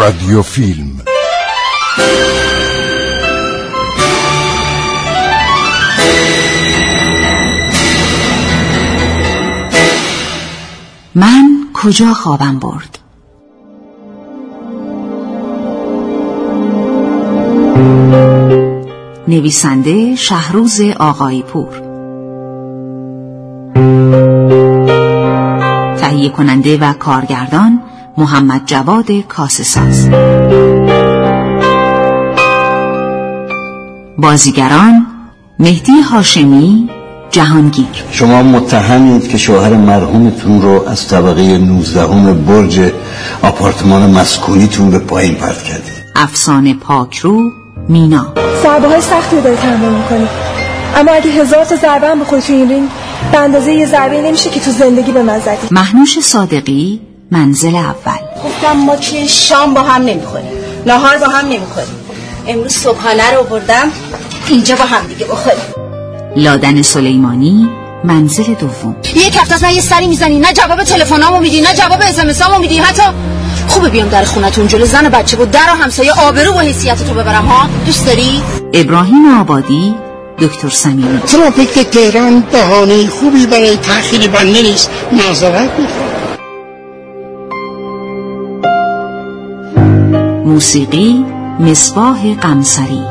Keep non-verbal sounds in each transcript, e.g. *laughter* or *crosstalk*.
رادیو فیلم من کجا خوابم برد؟ نویسنده شهروز آقای پور تهیه کننده و کارگردان محمد جواد کاسساز. بازیگران مهدی هاشمی جهانگیر. شما متهمید که شوهر مرحومتون رو از طبقه 19 برج آپارتمان مسکونیتون به پایین پرت کردید. افسانه پاکرو مینا. ضربه های سختی رو داری تحمل می‌کنی اما اگه هزار تا ضربه هم بخوری تو این رینگ به اندازه یه ضربه نمیشه که تو زندگی به من زدی. محنوش صادقی منزل اول. گفتم ما توی شام با هم نمی‌خوریم نهار با هم نمی‌خوریم. امروز صبحانه رو بردم اینجا با هم دیگه بخوریم. لادن سلیمانی منزل دوم. یک هفته از من یه سری می‌زنی نه جواب تلفنامو میدی نه جواب اسمسامو میدی حتی خوبه بیام در خونتون جلو زن و بچه بود در و همسایه آبرو و حیثیت تو ببرم ها؟ دوست داری؟ ابراهیم آبادی دکتر سمیمی ترافیک تهران بهانه خوبی برای تأخیر بنده نیست. معذرت می‌خوام. موسیقی مصباح قمسری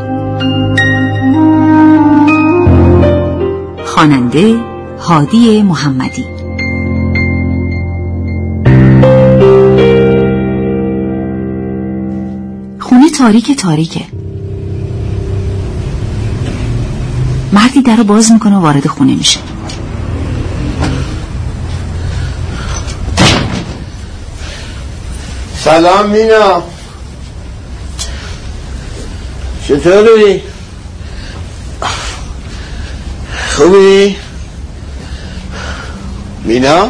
خواننده هادی محمدی. خونه تاریک تاریکه. مردی در رو باز می‌کنه و وارد خونه میشه. سلام مینا. چطوری؟ خوبی؟ مینا؟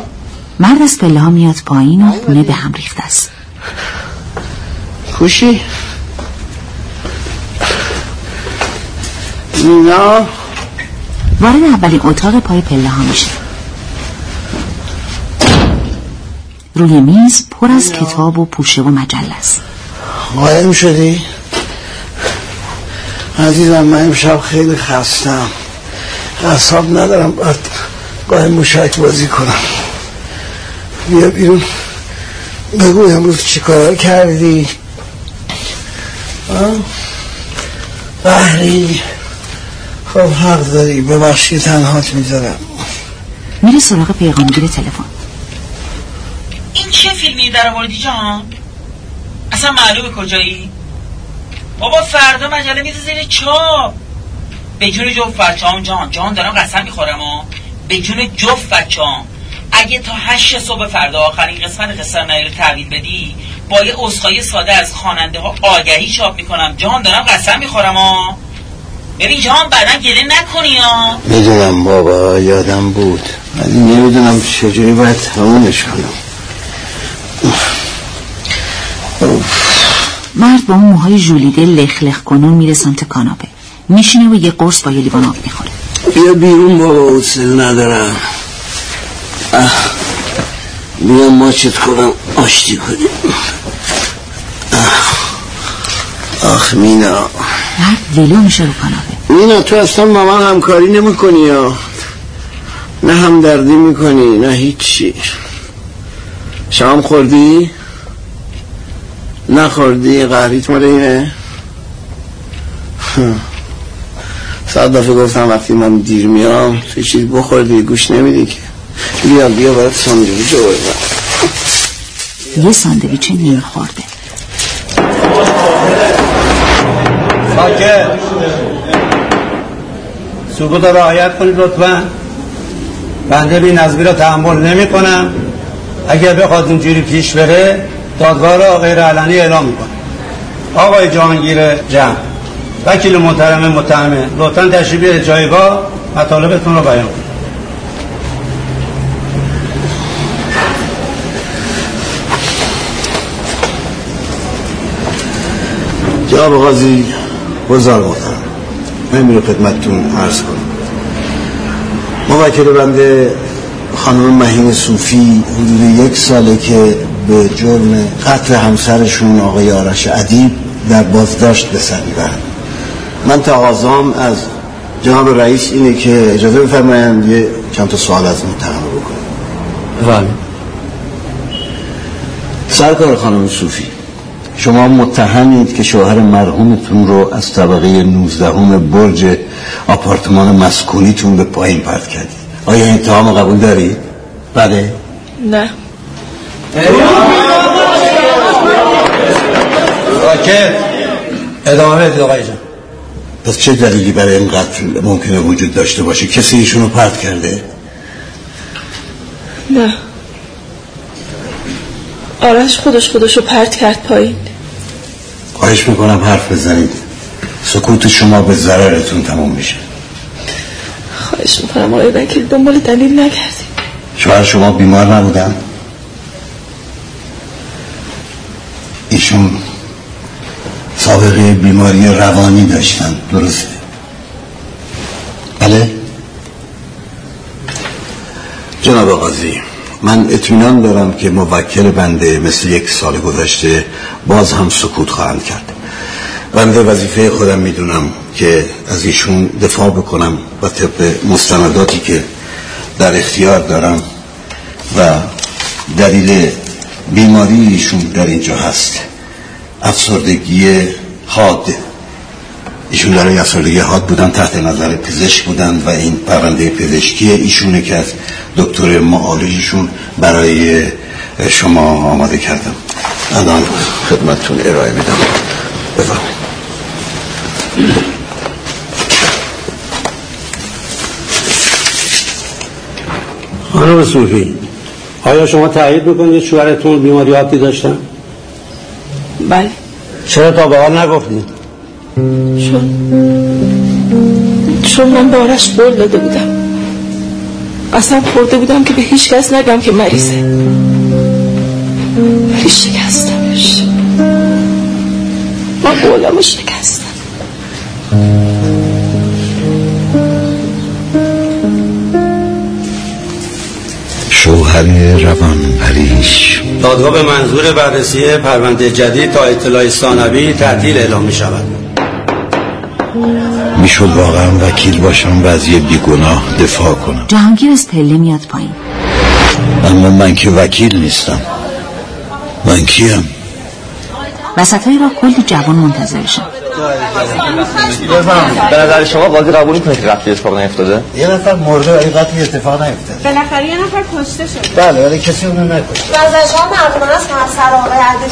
مرد از پله میاد پایین و خونه به هم ریخته است کوشی؟ مینا؟ وارد اولین اتاق پای پله ها میشه روی میز پر از کتاب و پوشه و مجله است قایم شدی؟ عزیزم من امشب خیلی خستم. اصاب ندارم باید قایم مشک بازی کنم. بیا بیرون. بگو امروز چی کار کردی؟ آه؟ بحری. خب حق داری. ببخشی تنهات می‌ذارم. میره سراغ پیغامگیر تلفن. این چه فیلمی در آوردی جان؟ اصلا معلومه کجایی؟ بابا فردا مجله میز زیر چاپ. به جون جفت بچه‌ام جان. جان دارم قسم می‌خورم به جون جفت بچه‌ام اگه تا هشت صبح فردا آخرین قسمت قصه رو تحویل بدی با یه عذرخواهی ساده از خواننده ها آگهی چاپ می‌کنم. جان دارم قسم می‌خورم ها. ببین جان بعدا گله نکنی ها. می‌دونم بابا یادم بود. ولی نمی‌دونم چجوری باید تمومش کنم. مرد با اون موهای ژولیده لخ لخ کنون میره سمت کاناپه میشینه و یه قرص با یه لیوان آب می‌خوره بیا بیرون بابا حوصله ندارم اه. بیا ماچت کنم آشتی کنیم. آخ مینا مرد ولو میشه رو کاناپه مینا تو اصلا با من همکاری نمی کنی یا نه همدردی می‌کنی نه هیچی شام خوردی؟ نخوردی قهریت مال اینه؟ صد دفعه گفتم وقتی من دیر میام تو چیز بخوردی؟ گوش نمیدی که. بیا بیا باید ساندویچ رو یه ساندویچ نیم خورده. ساکت سکوت رو رعایت کنید لطفا. بنده بی نظمی رو تحمل نمی کنم اگر بخواد اونجوری پیش بره دادگاه را غیر علنی اعلام می‌کنه. آقای جهانگیر جمع وکیل محترم متهمه لطفا تشریف جایگاه مطالبتون رو بیان کنید. جناب قاضی بزرگ محترم من میرو خدمتتون عرض کنم. موکل بنده خانم مهین صوفی حدود یک ساله که به جرم قتل همسرشون آقای آرش ادیب در بازداشت به سر من تقاضام از جناب رئیس اینه که اجازه بفرمایند یه چند تا سوال از متهم بکنم. بله. سرکار خانم صوفی شما متهمید که شوهر مرحومتون رو از طبقه 19 برج آپارتمان مسکونیتون به پایین پرت کردید. آیا این اتهام قبول دارید؟ بله؟ نه. راکت ادامه بدید آقای جان پس چه دلیلی برای این قتل ممکنه وجود داشته باشه؟ کسی ایشونو پرت کرده؟ نه. آرش خودش خودشو پرت کرد پایین. خواهش می‌کنم حرف بزنید. سکوت شما به ضررتون تموم میشه. خواهش می‌کنم آقای وکیل دنبال دلیل نکردیم شوهر شما بیمار نبودن؟ ایشون سابقه بیماری روانی داشتن درسته. بله؟ جناب قاضی من اطمینان دارم که موکل بنده مثل یک سال گذشته باز هم سکوت خواهند کرد. بنده وظیفه خودم می‌دونم که از ایشون دفاع بکنم و طبق مستنداتی که در اختیار دارم و دلیل بیماری ایشون در اینجا هست. افسردگی حاد. ایشون دارای افسردگی حاد بودن تحت نظر پزشک بودن و این پرونده پزشکی ایشونه که از دکتر معالجشون برای شما آماده کردم. الان خدمتتون ارائه میدم. بفرمایید. خانم صوفی آیا شما تایید می‌کنید شوهرتون بیماری حادی داشتن؟ بله. چرا تا به حال نگفتید؟ چون چون من به آرش قول داده بودم. اصلا خورده بودم که به هیچ کس نگم که مریضه. ولی شکستمش. من قولمو شکستم. شوهر روان پریش دادگاه به منظور بررسی پرونده جدید تا اطلاع ثانوی تعطیل اعلام می شود می‌شد واقعا وکیل باشم و از یه بیگناه دفاع کنم. جهانگیر از پله میاد پایین. اما من که وکیل نیستم. من کیم؟ وسط های را کلی جوان منتظرشن به نظر شما قاضی قبول می‌کنه که قتلی اتفاق نیفتاده؟ یه نفر مرده ولی قتلی اتفاق نیفتاد بالاخره یه نفر کشته شد بله ولی کسی اونو نکشت. نظر شما مردمان است که همسر آقای عدیت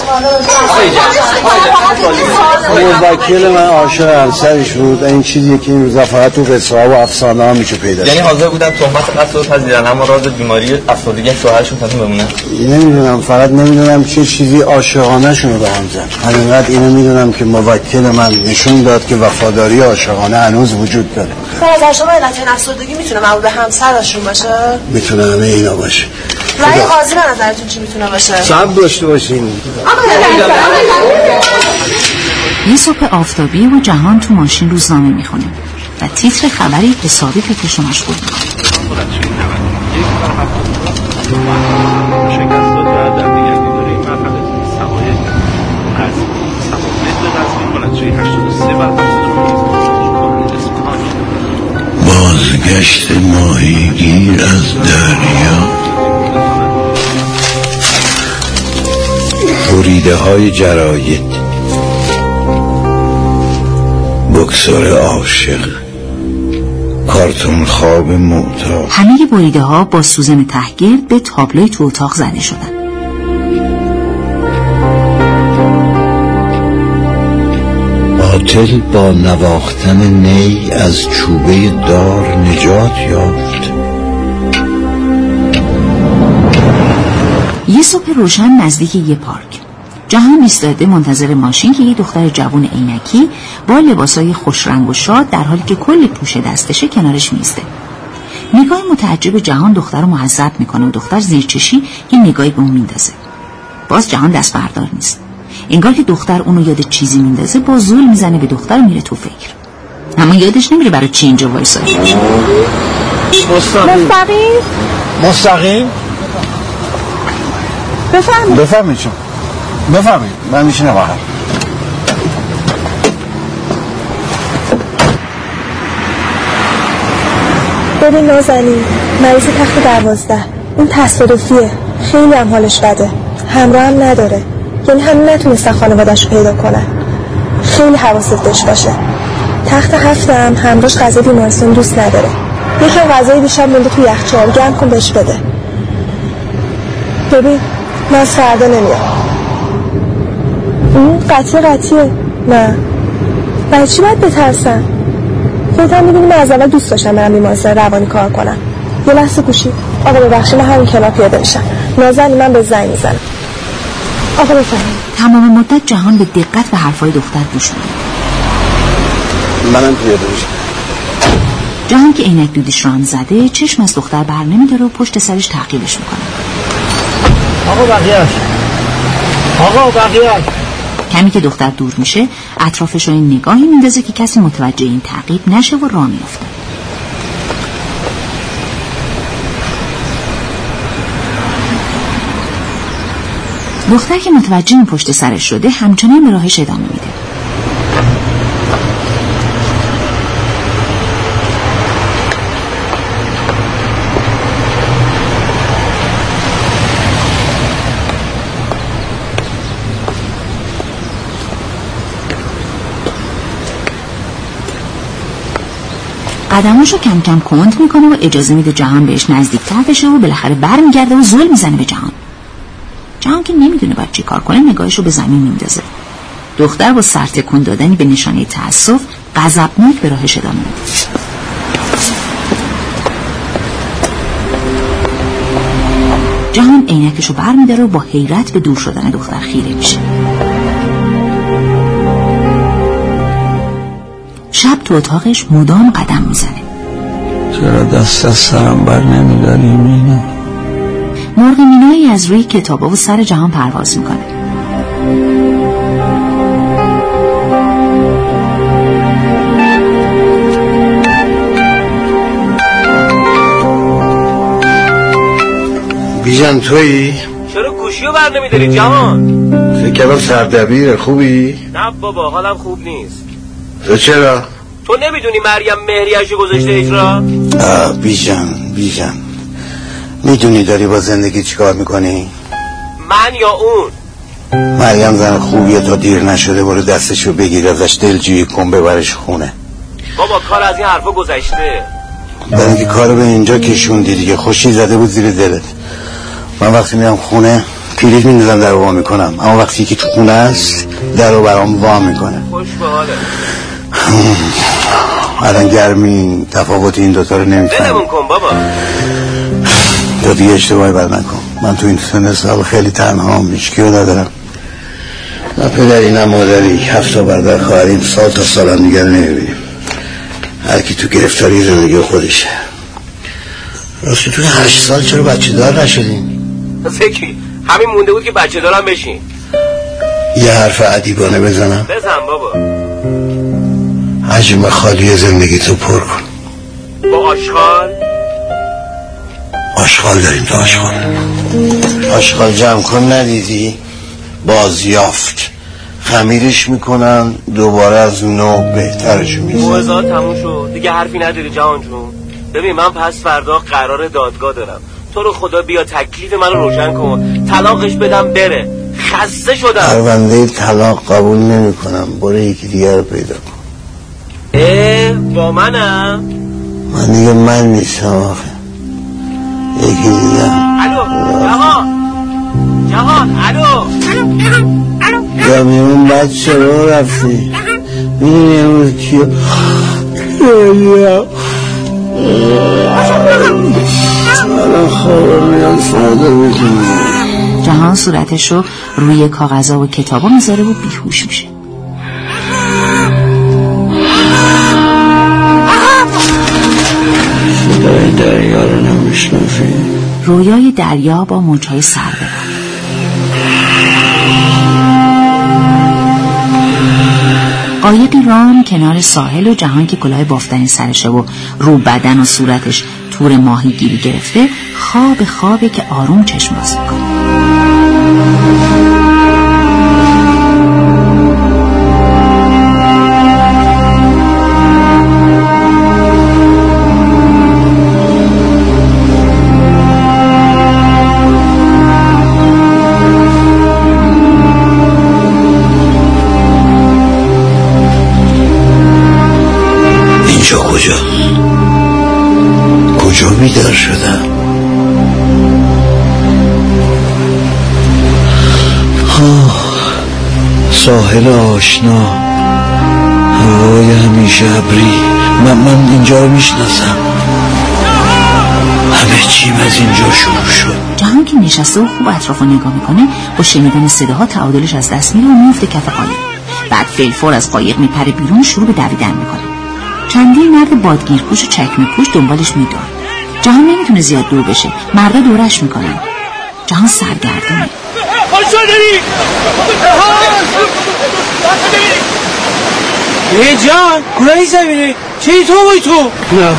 موکل من عاشق همسرش بود. این چیزی که این روزا فقط تو قصه و افسانه ها میشه پیدا یعنی حاضر بودن تهمت قتل رو پذیرن اما راز بیماری افسردگی شوهرشون تنظیم بمونه نمی‌دونم فقط نمی‌دونم چه چیزی عاشقانه شونو به هم زد. همینقدر اینو می‌دونم که موکل من نشون داد که وفاداری عاشقانه هنوز وجود داره. به نظر شما علت این افسردگی می‌تونه مربوط به همسرشون باشه؟ می‌تونه همه اینا باشه. رأی قاضی به نظرتون چی می‌تونه باشه؟ صبر داشته باشین. یه صبح آفتابی و جهان تو ماشین روزنامه می‌خونه و تیتر خبری حسابی فکرشو مشغول می‌کنه بازگشت ماهیگیر از دریا. بریده های جراید بکسور عاشق. کارتون خواب معتاد. همه بریده ها با سوزن تحگیر به تابلوی تو اتاق زده شدن. قاتل با نواختن نی از چوبه دار نجات یافت. یه صبح روشن نزدیک یه پارک. جهان ایستاده منتظر ماشین که یه دختر جوون عینکی با لباسای خوش رنگ و شاد در حالی که کل پوش دستشه کنارش میسته نگاه متعجب جهان دختر رو معذب می‌کنه و دختر زیرچشی یه نگاهی به اون میندازه. باز جهان دست بردار نیست. انگار که دختر اونو یاد چیزی میندازه با زول می‌زنه به دختر و میره تو فکر. اما یادش نمیره برای چی اینجا وایساده. مستقیم. مستقیم؟ بفرمایید. بفرمایید چون بفرمایید. من میشینم آخر ببین نازنین مریض تخت دوازده. این تصادفیه. خیلی هم حالش بده. همراه هم نداره. یعنی همین نتونستن خانوادش پیدا کنن خیلی حواست بهش باشه. تخت هفته هم همراش غذای بیمارستان دوست نداره. یکم غذای دیشب مونده تو یخچال. گرم کن بهش بده. ببین من از فردا نمیام. این قطعی قطعیه نه. برای چی باید بترسم؟ خودت هم من از اول دوست داشتم برم بیمارستان روانی کار کنم. یه لحظه گوشی. آقا ببخشی من همین کنار پیاده میشم. نازنی من به زنگ می‌زنم. آقا بفرمایید. تمام مدت جهان به دقت به حرفای دختر گوش میده منم پیاده میشم جهان که عینک دودیش رو هم زده چشم از دختر بر نمیداره و پشت سرش تعقیبش می‌کنه. آقا بقیهش آقا بقیهش کمی که دختر دور میشه اطرافش رو این نگاهی میندازه که کسی متوجه این تعقیب نشه و راه میفته دختر که متوجه پشت سرش شده همچنان به راهش ادامه میده. قدماشو کم کم کند می‌کنه و اجازه میده جهان بهش نزدیکتر بشه و بالاخره برمیگرده و زل می‌زنه به جهان. جهان که نمی‌دونه باید چی کار کنه نگاهش رو به زمین میندازه. دختر با سر تکون دادنی به نشانه تأسف غضبناک به راهش ادامه میده. جهان عینکش رو برمیداره و با حیرت به دور شدن دختر خیره میشه. شب تو اتاقش مدام قدم می‌زنه. چرا دست از سرم بر نمیداری مینا؟ مرغ مینایی از روی کتابا و سر جهان پرواز می‌کنه بیژن تویی؟ چرا گوشی رو بر نمیداری جهان فکر کردم سردبیر خوبی؟ نه بابا حالم خوب نیست تو چرا؟ تو نمی‌دونی مریم مهریهشو گذاشته اجرا آه بیژن بیژن می‌دونی داری با زندگی چیکار می‌کنی؟ من یا اون؟ مریم زن خوبیه تا دیر نشده برو دستشو بگیر ازش دلجویی کن ببرش خونه. بابا کار از این حرفا گذشته. برای اینکه کارو به اینجا کشوندی دیگه خوشی زده بود زیر دلت. من وقتی میرم خونه پیریج میندازم در وا می‌کنم. اما وقتی که تو خونه است در رو برام وا می‌کنه. خوش به حاله. الان گرمی تفاوت این دوتا رو نمیفهم کن بابا. تو دیگه اشتباهی بر نکن. من تو این سن سال خیلی تنها هم هیچکیو ندارم. نه پدری نه مادری. هفت تا برادر خواهریم. سال تا سال هم دیگر نمی‌بینیم. هر کی تو گرفتاری زندگی خودشه. راستی تو هشت سال چرا بچه دار نشدین فکری. همین مونده بود که بچه دارم بشین. یه حرف عدیبانه بزنم. بزن بابا. حجم خالی زندگی تو پر کن. با آشغال؟ آشغال داریم تو آشغال. آشغال جمع کن ندیدی؟ بازیافت. خمیرش می‌کنن دوباره از نو بهترش میزن موعظات تموم شد دیگه حرفی نداری جهان جون. ببین من پس فردا قرار دادگاه دارم. تو رو خدا بیا تکلیف منو روشن کن. طلاقش بدم بره. خسته شدم. پرونده طلاق قبول نمی کنم برو یکی دیگر رو پیدا کن. اه با منم؟ من دیگه من نیستم آخه. یکی دیگر الو جهان. جهان الو. یا بچه رو رفتی. می‌دونی امروز الان فردا می‌کنم جهان صورتش رو روی کاغذها و کتابا می‌ذاره و بیهوش میشه. صدای دریا رو رویای دریا با موجهای سر ببر قایقی رام کنار ساحل و جهان که کلاه بافتنی سرشه و رو بدن و صورتش تور ماهی گیری گرفته خواب خوابه که آروم چشم باز می‌کنه. آشنا. هوای همیشه ابری. من, من اینجا رو می‌شناسم. همه چیم از اینجا شروع شد. جهان که نشسته و خوب اطراف نگاه می‌کنه با شنیدن صداها تعادلش از دست میره و میفته کف قایق بعد فلفور از قایق میپره بیرون شروع به دویدن می‌کنه. چندین مرد بادگیرپوش و چکمه پوش دنبالش میدون جهان نمی‌تونه زیاد دور بشه. مردا دورش می‌کنن. جهان سرگردونه. ای جان کلاه زمینه چه تو بای تو؟ نه.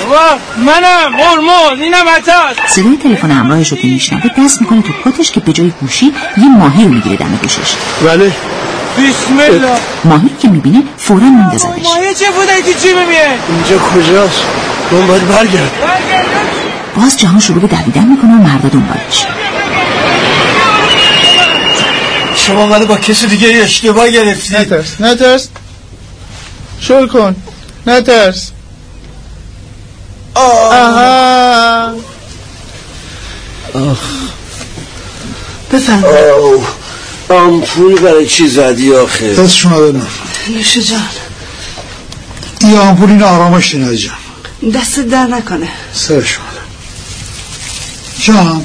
بابا منم مرموز اینم عطاست صدای تلفن همراهش رو که میشنوه دست می‌کنه تو کتش که به جای گوشی یه ماهی رو می‌گیره دم گوشش. بله. بسم الله. ماهی رو که می‌بینه فورا میندازدش. مایه چه بوده که چی بمیه اینجا کجاست؟ من باید برگرد. باز جهان شروع به دویدن می‌کنه و مردا دنبالش. شما منو با کسی دیگه اشتباه گرفتی؟ نترس نترس. شل کن. نترس. آها. بفهم آه. آمپول برای چی زدی آخه؟ دست شما بنام نوش جان. این آمپول این آرامش دینه جان. دست در نکنه. سر شما جان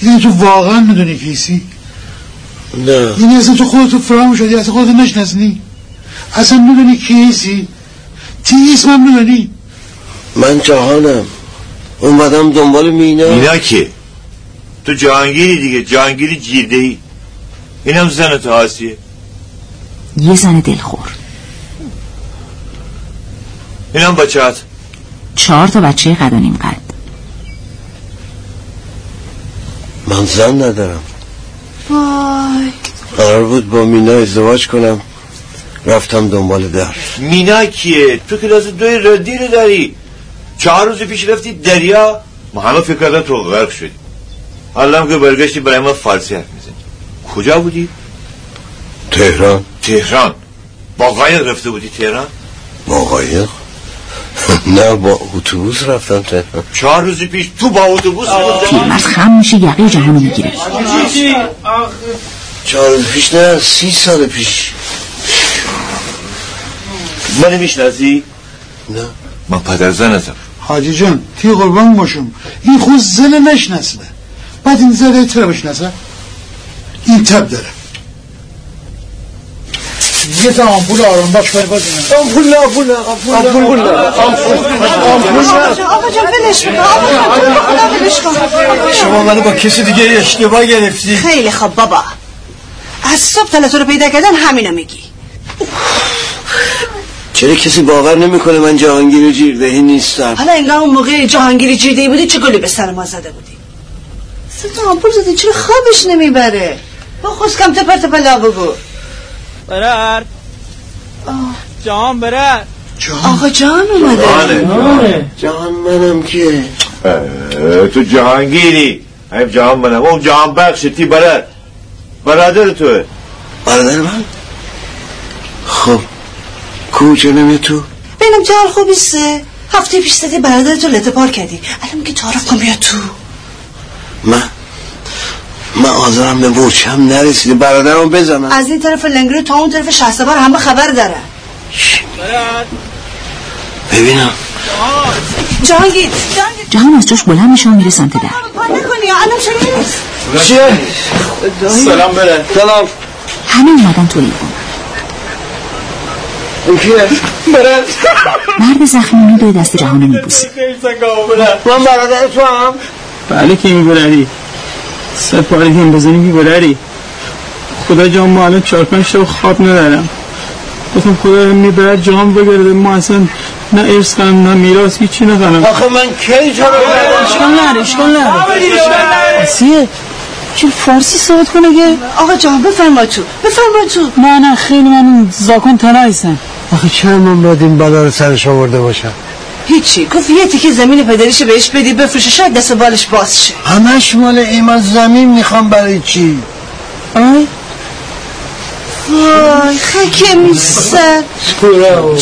این تو واقعا می‌دونی کیسی نه. این اصلا تو خودتو فرام شدی اصلا خودتو نشناسنی اصلا می‌دونی کیسی تی اسمم می‌دونی؟ من جهانم. اومدم دنبال مینا. اینا که تو جهانگیری دیگه جهانگیری جیرده ای اینم زن تو آسیه. یه زن دلخور. اینم بچه هات. چهار تا بچه قد و نیم قد. من زن ندارم. وای. قرار بود با مینا ازدواج کنم. رفتم دنبال در مینا کیه؟ تو کلاس دوی ردی رو داری. چهار روز پیش رفتی دریا. ما همه فکر کردن تو غرق شدی. حالا هم که برگشتی برای ما فارسی حرف می‌زنی. کجا بودی؟ تهران. تهران. با قایق رفته بودی تهران؟ با قایق؟ نه با اتوبوس رفتم تهران چهار روز پیش تو با اتوبوس پیرمرد خم میشه یقه جهانو می‌گیره چهار روز پیش نه سی سال پیش. منو می‌شناسی؟ نه. من پدر زنتم حاجی جان تی قربان باشم. این خود زن نشناسه. بعد این زن تره بشناسه؟ این تب داره. یه تا آمپول آرام باش باید باید آمپول نه آمپول نه آمپول نه آمپول نه آقا جان ولش کن آقا ولش شما منو با کسی دیگه اشتباه گرفتی خیلی خوب بابا از صبح تا تو رو پیدا کردن همینو میگی چرا کسی باور نمی‌کنه من جهانگیر جیردهی نیستم حالا انگار اون موقع جهانگیری جیرده بودی چه گلی به سر ما زده بودی سه تا آمپول زدی چرا خوابش نمی‌بره با خوز کم تپر تپلا بگو برر. جان برر. آقا جان اومده. جهان منم که. تو جهانگیری. هم جهان منم. اون جهان بخش تی برد برادر توه. برادر من؟ خب کوچه نمیه تو؟ ببینم جال خوبیسته هفته پیش زدی برادر تو لطه پار کردی. الان میگه تعارف کن بیا تو. من؟ من آزارم به برچم نرسیده برادرم بزنم. از این طرف لنگرو تا اون طرف شهستبار همه خبر داره. ببینم. جهانگیر جهان از جاش بلند میشه و میره سمت در. پا نکنی الان چه نیست چیه؟ سلام بره سلام. همه اومدن تو این کیه؟ مرد زخمی میدوی دست جهانو میبوسه. من برادر تو هم. بله که میبرری سپاری هم بزنی میبرری خدا جان ما الان چهار پنج شب خواب ندارم. گفتم خدا می‌برد جام بگرده ما اصلا نه ارث کنم نه میراث هیچی نکنم آخه من کی تو رو اشکال نره اشکال نره آسیه چی فارسی صحبت کنه که؟ آقا جان بفرما تو بفرما تو. نه نه خیلی من زاکن تنه هستم. آخه چرا من باید این بلا رو سرش آورده باشم هیچی. گفت یه تیکه زمین پدریشو بهش بدی بفروشه شاید دست بالش باز شه. همش مال ایمان زمین می‌خوام برای چی؟ آی؟ وای خکه میسر جان.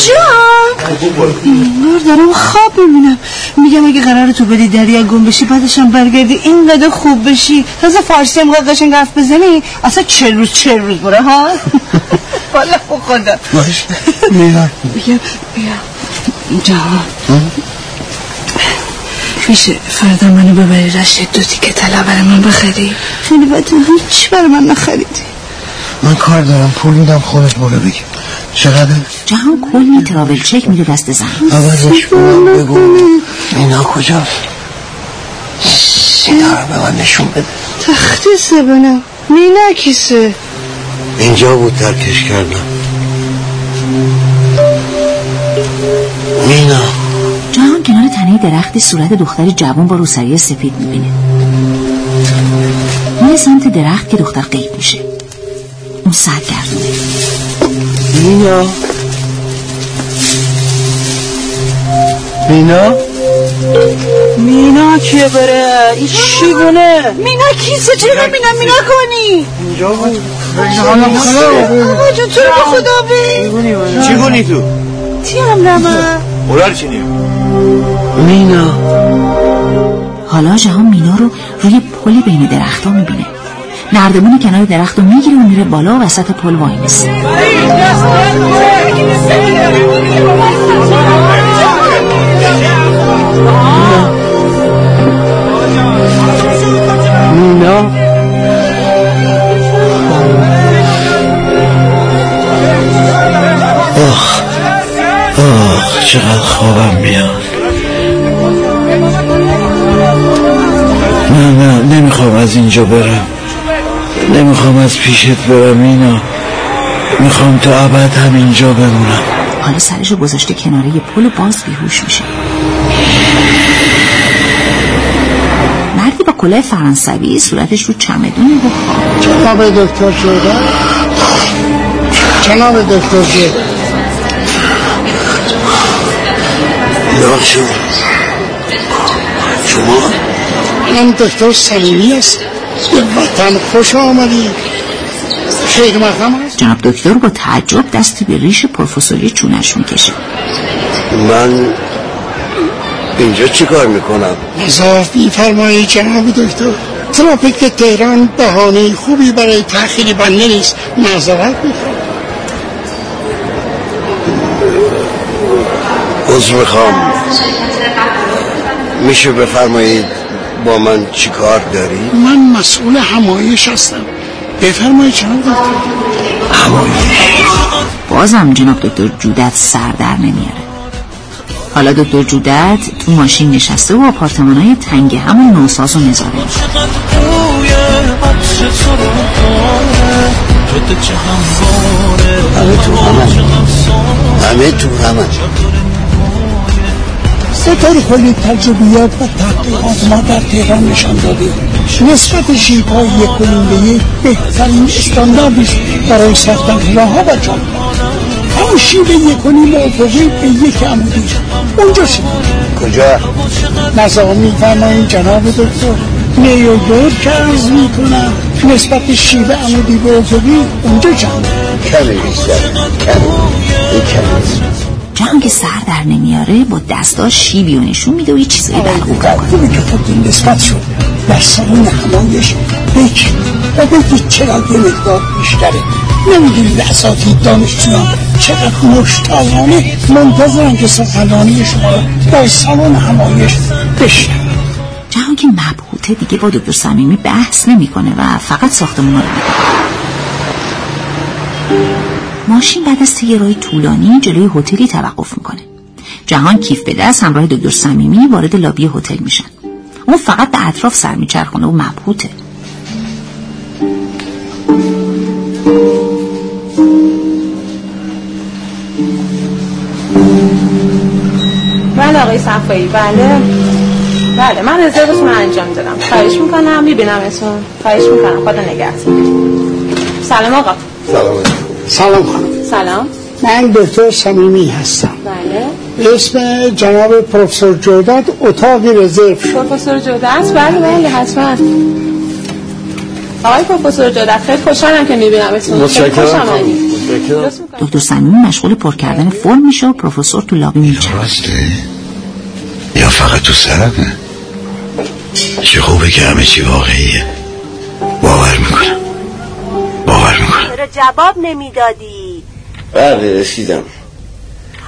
انگار دارم خواب می‌بینم. میگم اگه قرار تو بدی دریا گم بشی بعدشم برگردی اینقدر خوب بشی. تازه فارسی هم قد قشنگ حرف بزنی. اصلا چه روز چه روز بره ها؟ *laughs* والا خدا. باش. میرم. بگم بیا. جوان میشه فردا منو ببری رشت دو تیکه طلا برای من بخری؟ خیلی بده هیچ برای من نخریدی. من کار دارم پول میدم خودت برو بگی. چقدر جهان کلی تراول چک میده دست زن. عوضش کنم بگو. اینا کجاست؟ اینا رو به من نشون بده. تخت سبنم مینکیسه اینجا بود ترکش کردم. مینا. جهان کنار تنه درختی صورت دختر جوان با روسری سفید می‌بینه. میره سمت درخت که دختر قیب میشه. اون سر گردونه مینا. مینا؟ مینا کیه بره؟ این چی گونه مینا کیسه چرا مینا مینا؟ کنی؟ اینجا بود. آقا جون تو رو به خدا بی؟ چی گونی تو؟ تیم نمه نیم؟ مینا. حالا جهان مینا رو روی پل بین درختها می‌بینه. نردبون کنار درخت رو می‌گیره و میره بالا و وسط پل وای مینا. آخ آخ چقدر خوابم میاد. نه نه نمی‌خوام از اینجا برم. نمی‌خوام از پیشت برم مینا می‌خوام تا ابد همینجا بمونم. حالا سرش رو گذاشته کنار یه پل و باز بیهوش میشه. مردی با کلاه فرانسوی صورتش رو چمدون و خواب جناب دکتر شده جناب دکتر شده ناشو. شما؟ من دکتر سلیمی است به وطن خوش آمدی. خیلی مخم است. جناب دکتر با تعجب دستی به ریش پروفسوری چونش می‌کشه. من اینجا چی کار می‌کنم؟ مضاف میفرمایید جناب دکتر. ترافیک تهران بهانه خوبی برای تأخیر بنده نیست. معذرت می‌خوام. عذر می‌خوام. میشه بفرمایید با من چی کار داری؟ من مسئول همایش هستم. بفرمایید جناب دکتر. بازم جناب دکتر جودت سر در نمیاره. حالا دکتر جودت تو ماشین نشسته و آپارتمان های تنگ همون نوساز و نظاره. همه تو همه همه تو همه ستاره کلی تجربیات و تحقیقات ما در تهران نشان داده. نسبت شیب های یک کنیم به یک بهترین استانداردی است برای ساختن راه ها و جان همون شیب یک کنیم افقی به یک عمودی. اونجا شد کجا؟ نظامی فرمایین جناب دکتر. نیویورک عرض می‌کنم نسبت شیب عمودی به افقی اونجا جمع کمی بیشتر. کمی. کمی. جهان که سر در نمیاره با دستاش شیبی و نشون میده و یه چیزایی او خوبی که تبدیل نسبت شد. در سالن همایش بک و بگید چرا یه مقدار بیشتره. نمی‌دونید اساتید دانشجویان چقدر مشتاقانه منتظرن که سخنرانی شما در سالن همایش بشنوند. جهان که مبهوته دیگه با دکتر صمیمی بحث نمی‌کنه و فقط ساختمون رو میده ماشین بعد از طی رای طولانی جلوی هتلی توقف می‌کنه. جهان کیف به دست همراه دکتر صمیمی وارد لابی هتل میشن. اون فقط به اطراف سر میچرخونه و مبهوته. بله آقای صفایی بله. بله من رزروش من انجام دادم. خواهش می‌کنم می‌بینم اسم خواهش می‌کنم. خدا نگهدار. سلام آقا. سلام. سلام. خانم سلام. من دکتر صمیمی هستم. بله. اسم جناب پروفسور جودت اتاقی رزرو شد. پروفسور جودت؟ بله بله حتما. آقای پروفسور جودت خیلی خوشحالم که خوش آمدید. دکتر صمیمی مشغول پر کردن فرم میشه و پروفسور تو لابی میچرخه. راسته یا فقط تو سرمه؟ چه خوبه که همه چی واقعیه. باور می‌کنم. جواب نمی‌دادی. بله رسیدم.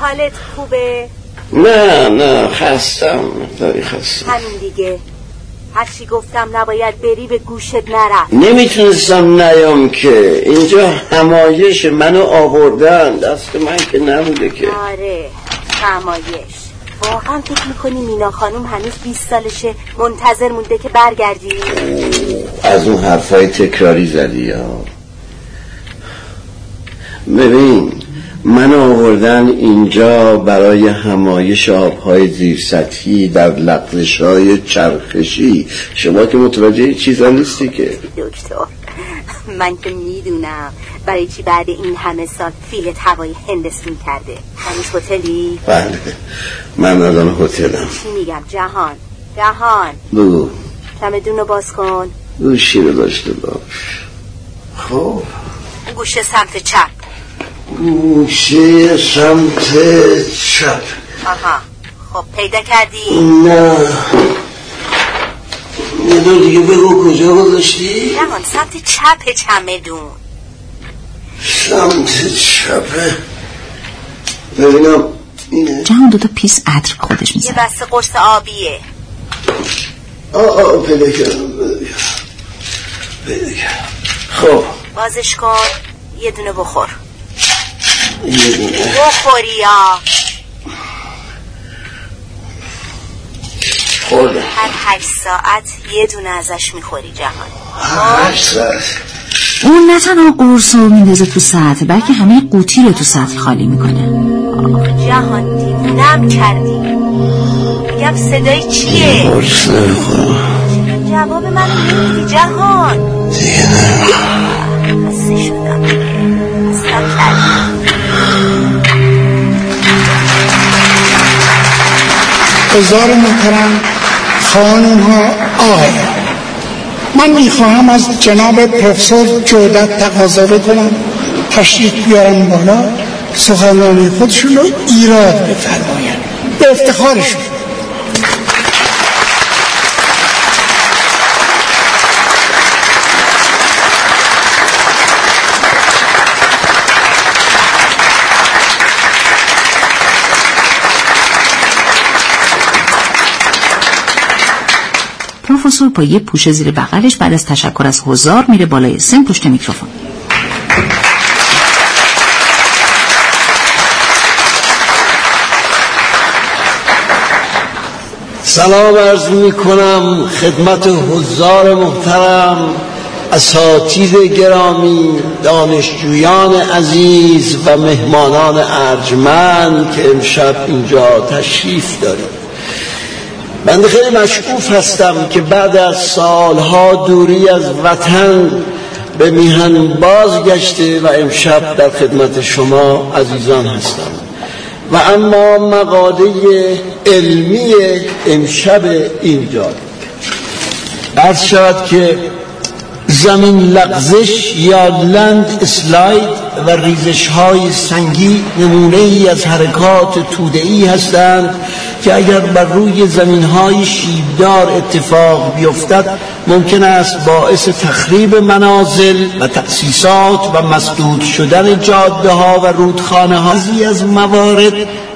حالت خوبه؟ نه نه خستم داری خستم. همین دیگه. هرچی گفتم نباید بری به گوشت نرفت. نمی‌تونستم نیام که. اینجا همایش منو آوردن. دست من که نبوده که. آره همایش. واقعا فکر می‌کنی مینا خانم هنوز 20 سالشه منتظر مونده که برگردی؟ از اون حرفای تکراری زدی یا ببین من آوردن اینجا برای همایش آبهای زیر سطحی در لغزش های چرخشی شما که متوجه چیزا نیستی که. دکتر من که می‌دونم برای چی بعد این همه سال فیلت هوای هندسون کرده. هنوز هتلی؟ بله من الان هتلم. چی میگم؟ جهان جهان. بگو. چمدون رو باز کن. گوشی رو داشته باش. خب. گوشه سمت چپ. گوشه سمت چپ. آها. خب پیدا کردی. نه. یه دو دیگه بگو کجا گذاشتی؟ جهان سمت چپ چمدون. سمت چپه ببینم. اینه؟ جهان دوتا پیس عطر خودش یه میزن بسته قرص آبیه. آه آه پیدا کردم پیدا کردم. پیدا کردم. خب. بازش کن. یه دونه بخور. یه دونه بخوری یا خوردم هر هشت ساعت یه دونه ازش می‌خوری جهان. هشت ساعت. اون نه تنها قرص رو میندازه تو سطح بلکه همه قوطی رو تو سطح خالی می‌کنه. جهان دیوونم کردی. میگم صدای چیه؟ قرص جواب من نمیدی جهان. دیگه نمی‌خورم خسته شدم. خستم کردی هزار محترم خانم ها آقای. من می‌خواهم از جناب پروفسور جودت تقاضا بکنم تشریف بیارم بالا سخنرانی خودشون رو ایراد بفرمایند. به افتخارشون. پروفسور با یه پوشه زیر بغلش بعد از تشکر از هزار میره بالای سن پشت میکروفون. سلام عرض می کنم خدمت حضار محترم اساتید گرامی دانشجویان عزیز و مهمانان ارجمند که امشب اینجا تشریف دارید. بنده خیلی مشکوف هستم که بعد از سالها دوری از وطن به میهن بازگشته و امشب در خدمت شما عزیزان هستم. و اما مقاله علمی امشب اینجا. عرض شود که زمین لغزش یا لند اسلاید و ریزش های سنگی نمونه ای از حرکات توده ای هستند که اگر بر روی زمین های شیبدار اتفاق بیفتد ممکن است باعث تخریب منازل و تأسیسات و مسدود شدن جاده ها و رودخانه ها از موارد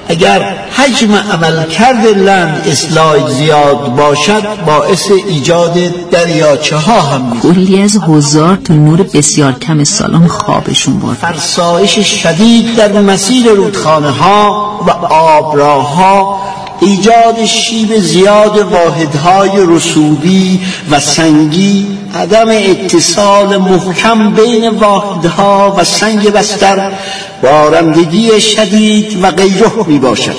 اگر حجم عملکرد لند اسلاید زیاد باشد باعث ایجاد دریاچه ها هم کلی از هزار تو نور بسیار کم سالن خوابشون برد فرسایش شدید در مسیر رودخانه ها و آبراه ها ایجاد شیب زیاد واحدهای رسوبی و سنگی عدم اتصال محکم بین واحدها و سنگ بستر بارندگی شدید و غیره می باشد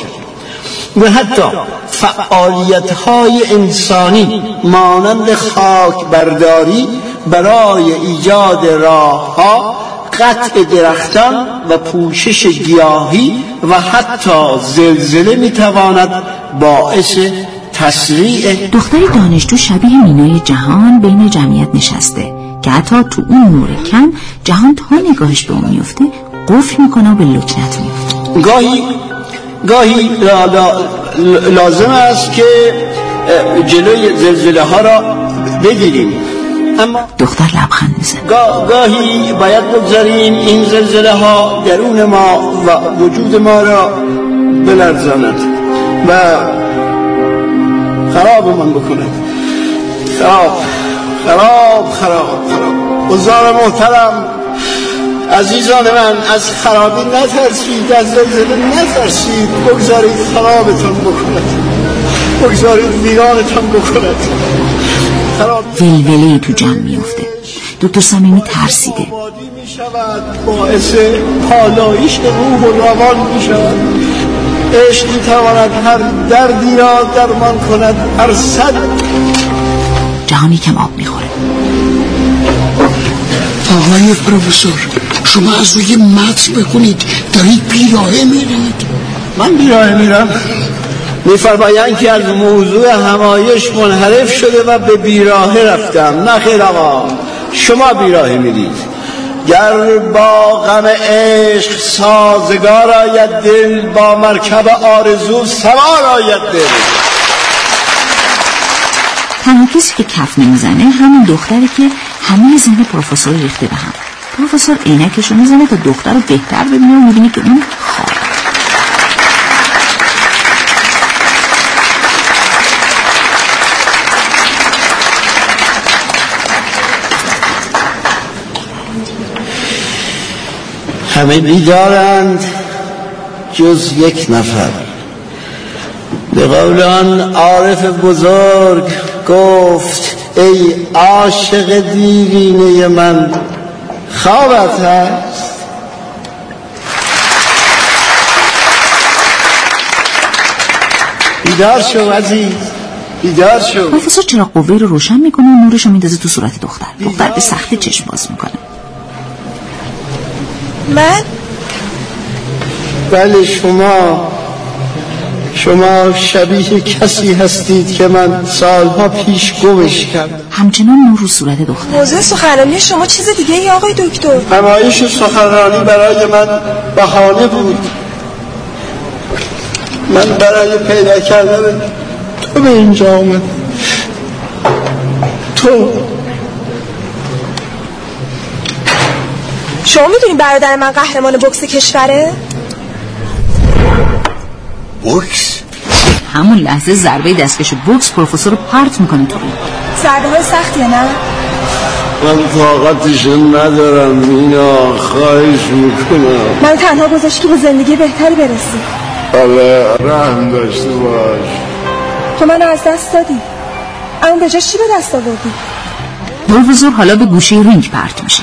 و حتی فعالیت های انسانی مانند خاک برداری برای ایجاد راه ها قطع درختان و پوشش گیاهی و حتی زلزله می‌تواند باعث تسریع دختری دانشجو شبیه مینای جهان بین جمعیت نشسته که حتی تو اون نور کم جهان تا نگاهش به اون میفته قفل می‌کنه و به لکنت میفته گاهی گاهی لازم است که جلوی زلزله ها را بگیریم. اما دختر لبخند میزن گاهی باید بگذاریم این زلزله ها درون ما و وجود ما را بلرزاند و خراب من بکند. خراب خراب خراب خراب. بزار محترم عزیزان من از خرابی نترسید از زلزله نترسید. بگذارید خرابتان بکند. بگذارید ویرانتان بکند. ولوله تو جمع میفته دکتر سمیمی ترسیده. می شود باعث پالایش روح و روان می شود عشق می تواند هر دردی را درمان کند هر صد. جهانی کم آب می‌خوره. آقای پروفسور شما از روی متن بکنید دارید بیراهه میرید. من بیراهه میرم. میفرمایند که از موضوع همایش منحرف شده و به بیراهه رفتم. نه خیر شما بیراهه میرید گر با غم عشق سازگار آید دل با مرکب آرزو سوار آید دل. تنها کسی که کف نمی‌زنه همین دختری که همه ذهن پروفسور ریخته به هم. پروفسور عینکش رو می‌زنه تا دختر رو بهتر ببینه و می‌بینه که اون همه بیدارند جز یک نفر. به قول عارف بزرگ گفت ای عاشق دیرینه من خوابت هست؟ بیدار شو عزیز بیدار شو. پروفسور چرا قوه رو روشن می‌کنه و نورش رو میندازه تو صورت دختر. دختر به سختی چشم باز می‌کنه. من؟ بله شما شما شبیه کسی هستید که من سالها پیش گوش کردم. همچنان نور رو صورت دختر. موضوع سخنرانی شما چیز دیگه ای آقای دکتر؟ همایش سخنرانی برای من بهانه بود. من برای پیدا کردن تو به اینجا آمد تو شما می‌دونین برادر من قهرمان بکس کشوره؟ بوکس؟ همون لحظه ضربه دستکش بوکس پروفسور رو پرت می‌کنه تو ضربه های سختیه نه؟ من طاقتش ندارم مینا خواهش می‌کنم. من تنها گذاشت که به زندگی بهتری برسی. حالا رحم داشته باش. تو منو از دست دادی. اما به چی به دست آوردی؟ پروفسور حالا به گوشه رینگ پرت میشه.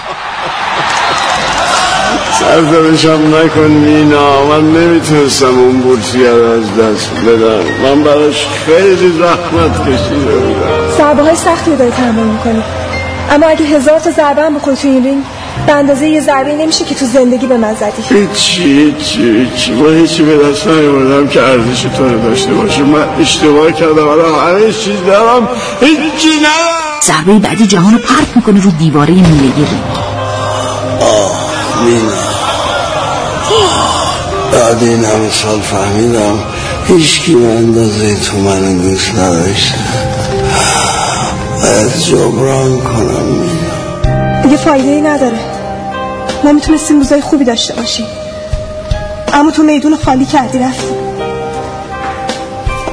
سرزنشم نکن مینا. من نمی‌تونستم اون بورسیه از دست بدم. من براش خیلی زحمت کشیده بودم. ضربه های سختی رو داری تحمل می‌کنی. اما اگه هزار تا ضربه هم بخوری تو این رینگ به اندازه یه ضربه نمیشه که تو زندگی به من زدی هیچی هیچی هیچی. من هیچی به دست نیوردم که ارزش تو رو داشته باشه من اشتباه کردم. الان همه چیز دارم. هیچی ندارم ضربه بعدی جهان رو پرت می‌کنه رو دیواره میلگی رینگ آه مینا. بعد این همه سال فهمیدم هیچکی من اندازه تو من دوست نداشته. باید جبران کنم. دیگه فایده ای نداره. ما می‌تونستیم روزای خوبی داشته باشیم. اما تو میدون خالی کردی رفتی.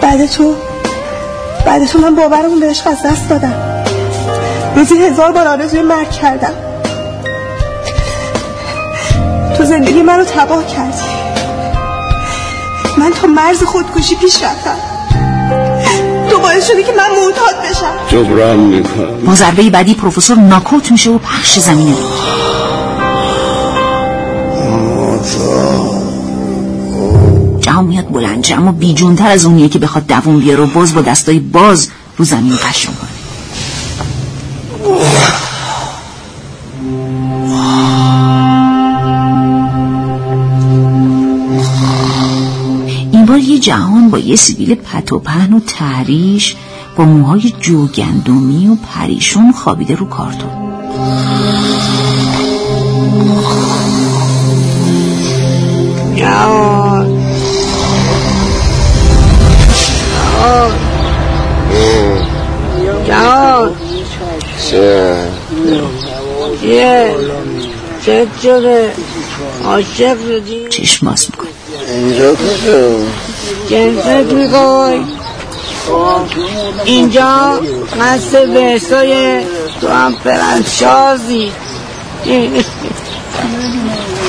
بعد تو بعد تو من باورمون به عشق از دست دادم. روزی هزار بار آرزوی مرگ کردم. تو زندگی منو تباه کردی. من تا مرز خودکشی پیش رفتم. تو باعث شدی که من معتاد بشم. جبران می‌کنم با ضربه بعدی پروفسور ناکوت میشه و پخش زمینه. جهان میاد بلند اما بیجونتر از اونیه که بخواد دووم بیاره و باز با دستای باز رو زمین قشم یه جهان با یه سیبیل پت و پهن و تحریش با موهای جوگندمی و پریشون خوابیده رو کارتون چه چه شدی چشم باز میکن اینجا کجا جنست می‌خوای. اینجا قصد بهسای تو هم پرنشازی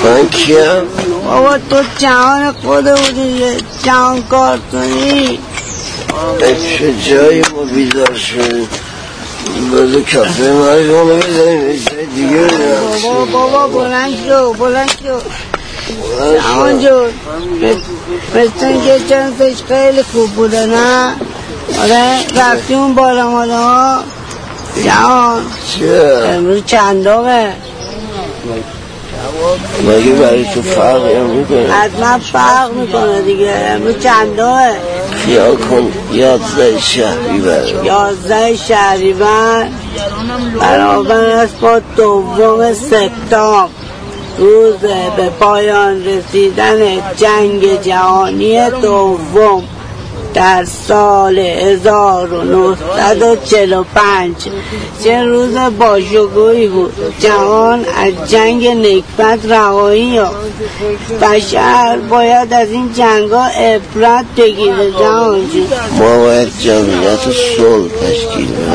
من کیم بابا تو جهان خود بودی جهان کارتونی. چه جایی ما بیدار شدیم؟ بذار کافه مرگانو بزنیم یه جای دیگه بابا بابا بلند شو بلند شو. جهان جون. مثل اینکه جنسش خیلی خوب بوده نه؟ آره رفتی اون بالا مالا. ها جهان امروز چندمه مگه برای تو فرقی هم می‌کنه حتما فرق می‌کنه دیگه. امروز چندمه خیال کن یازده شهری برای یازده شهریور برابر است با دوم سپتامبر. روز به پایان رسیدن جنگ جهانی دوم در سال 1945 چه روز باشگویی بود. جهان از جنگ نکبت رهایی یافت. بشر باید از این جنگ ها عبرت بگیره جهان جون. ما باید جمعیت صلح تشکیل بدیم.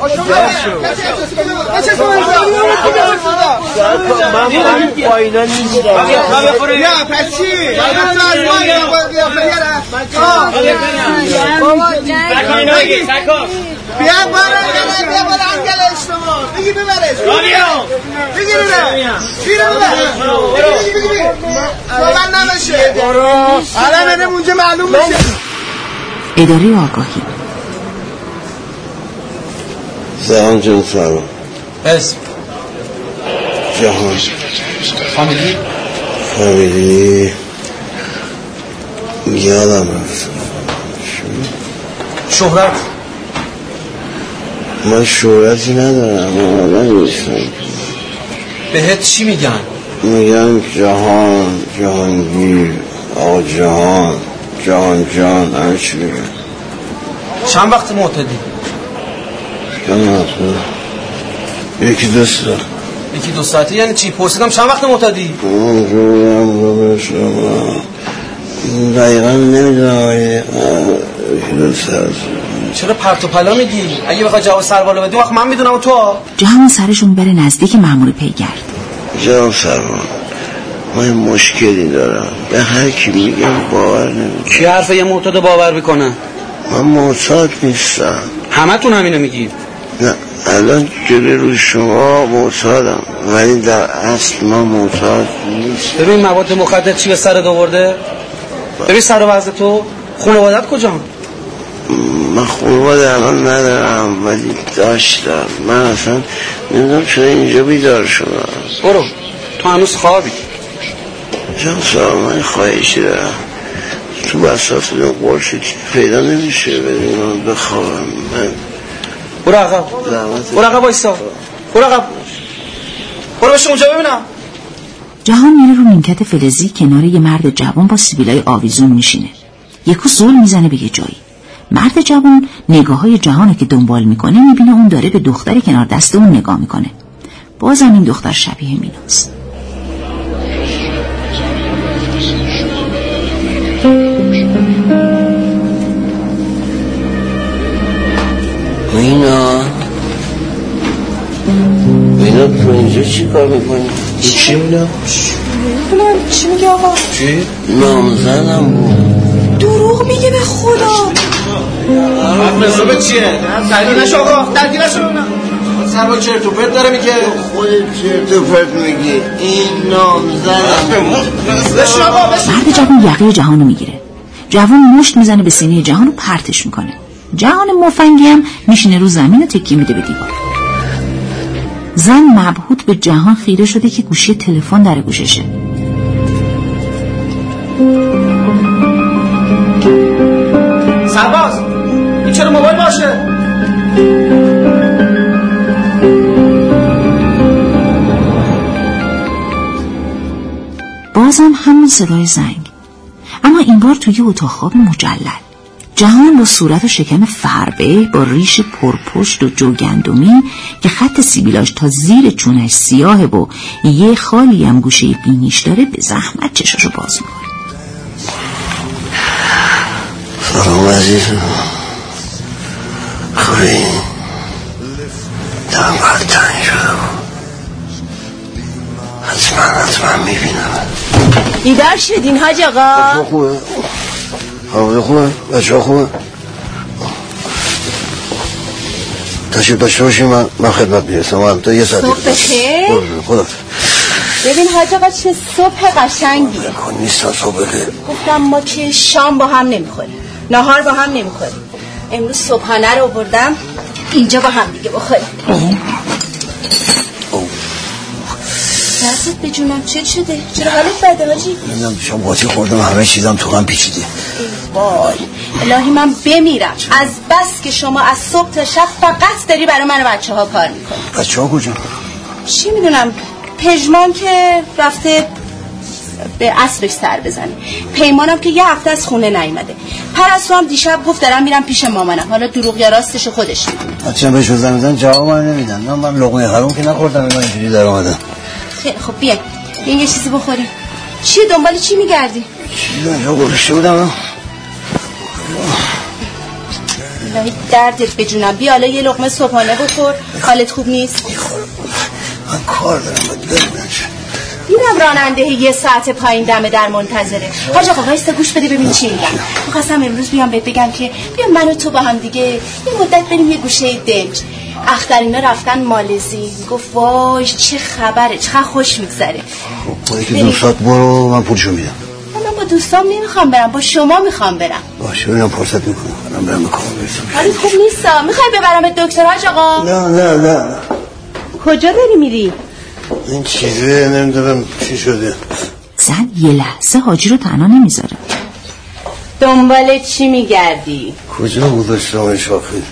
من بیا اداره آگاهی. زهان جون سلام اسم جهان. فامیلی؟ فامیلی. یادم رفت. شهرت؟ من شهرتی ندارم من آدم نیستم. بهت چی میگن؟ میگم جهان جهانگیر آقا جهان جهان جان همه چی میگن. چند وقت معتدی؟ یکی دو سال یکی دو ساعته؟ یعنی چی؟ پرسیدم چند وقت شما دقیقا نمی‌دونم یکی دو سال چرا پرت و پلا میگی؟ اگه بخوای جواب سر بالا بدی وقت من می‌دونم تو. جهان سرشون بره نزدیک مأمور پیگرد. جناب سرمان من یه مشکلی دارم. به هر کی میگم باور نمی‌کنه کی حرف یه معتاد باور می‌کنه؟ من معتاد نیستم. همتون همینو میگید. نه الان جلوی روی شما معتادم ولی در اصل من معتاد نیست. ببین مواد مخدر چی به سرت آورده؟ ببین سر و تو. خانوادت کجا؟ من خانواده الان ندارم ولی داشتم. من اصلا نمی‌دونم چرا اینجا بیدار شدم. برو. تو هنوز خوابی. جان سوال من خواهشی دارم. تو اون قرشی پیدا نمیشه بدون من بخوابم. من برو عقب برو عقب وایسا برو عقب برو بشه اونجا ببینم. جهان میره رو نیمکت فلزی کنار یه مرد جوان با سیبیلای آویزون میشینه. یکو زول می‌زنه به یه جایی. مرد جوان نگاه های جهانو که دنبال می‌کنه می‌بینه اون داره به دختر کنار دست اون نگاه می‌کنه. بازم این دختر شبیه میناست. مینا. مینا تو اینجا چی کار می‌کنی؟ چی مینا؟ بلند چی میگه آقا؟ چی؟ نامزدم بود. دروغ میگه به خدا. حرف چیه؟ درگیر نشو آقا. درگیر نشو. سبا چرت و پرت داره میگه. خود چرت و پرت میگی. این نامزدم. مرد جوان یقه جهانو می‌گیره. جوان مشت می‌زنه به سینه جهان و پرتش می‌کنه. جهان مفنگی هم میشینه رو زمین و تکی میده به دیوار. زن مبهوت به جهان خیره شده که گوشی تلفن در گوششه. سرباز این چرا موبایل باشه؟ بازم همون صدای زنگ. اما این بار توی اتاق خواب مجلل. جهان با صورت و شکم فربه با ریش پرپشت و جوگندمی که خط سیبیلاش تا زیر چونش سیاه و یه خالی هم گوشه بینیش داره به زحمت چشاشو باز می‌کنه. سلام عزیز. خوبی؟ دم باید تنگ شده بود. حتما حتما می‌بینم. بیدار شدین حاج آقا؟ خوبه. حواظه خوبه؟ بچه ها خوبه؟ تشریف داشته باشیم من, من خدمت می‌رسم. من تا یه ساعت صبح بخیر. خدا ببین حاج آقا چه صبح قشنگی. کن نیستم صبح بخیر. گفتم ما که شام با هم نمی‌خوریم نهار با هم نمی‌خوریم. امروز صبحانه رو بردم اینجا با هم دیگه بخوریم. دستت به جونم چه شده؟ چرا حالت بده حاجی نمی‌دونم شام قاطی خوردم؟ همه چیزم تو هم پیچیده. وای الهی من بمیرم. از بس که شما از صبح تا شب فقط داری برای من و بچه ها کار می‌کنی. بچه ها کجا؟ چی می‌دونم پژمان که رفته به عصرش سر بزنه. پیمانم که یه هفته از خونه نیومده. پرستو هم دیشب گفت دارم میرم پیش مامانم. حالا دروغ یا راستش خودش می‌دونه. بچه بهش بزن جواب من نمیدن. من, من لقمه حروم که نخوردم اینا اینجوری در اومدن خیلی خب بیا. بیا یه چیزی بخوریم. چی دنبال چی میگردی؟ چی اینجا گذاشته بودم. الهی دردت به جونم. بیا حالا یه لقمه صبحانه بخور. حالت خوب نیست؟ من کار دارم باید برم دیدم راننده یه ساعت پایین دمه در منتظره. حاج آقا وایستا گوش بده ببین چی میگم. می‌خواستم امروز بیام بهت بگم که بیا من و تو با هم دیگه یه مدت بریم یه گوشه دنج اخترینا رفتن مالزی. گفت وای چه خبره چه خوش میگذره. با یکی دو ساعت برو من پولشو میدم. من با دوستام نمی‌خوام برم با شما می‌خوام برم. باشه ببینم فرصت می‌کنم. من برم بکنم حالت خوب نیستا. می‌خوای ببرم به دکتر حاج آقا نه نه نه. کجا داری میری؟ این چیزه نمی‌دونم چی شده. زن یه لحظه حاجی رو تنها نمی‌ذاره. دنبال چی میگردی؟ کجا گذاشتم شاخه؟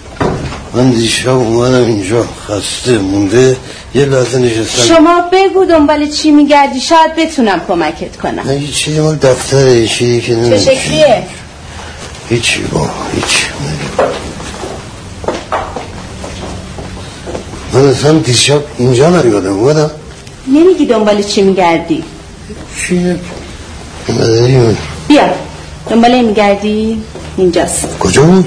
من دیشب اومدم اینجا خسته مونده. یه لحظه نشستم. شما بگو دنبال چی میگردی؟ شاید بتونم کمکت کنم. نه یه چیزی مال دفتره یه چیزی که چه نمی‌دونم. شکلیه؟ هیچی با هیچ. من اصلا دیشب اینجا نیومدم اومدم. نمیگی دنبال چی میگردی؟ من بیا. دنبال این میگردی؟ اینجاست. کجا بود؟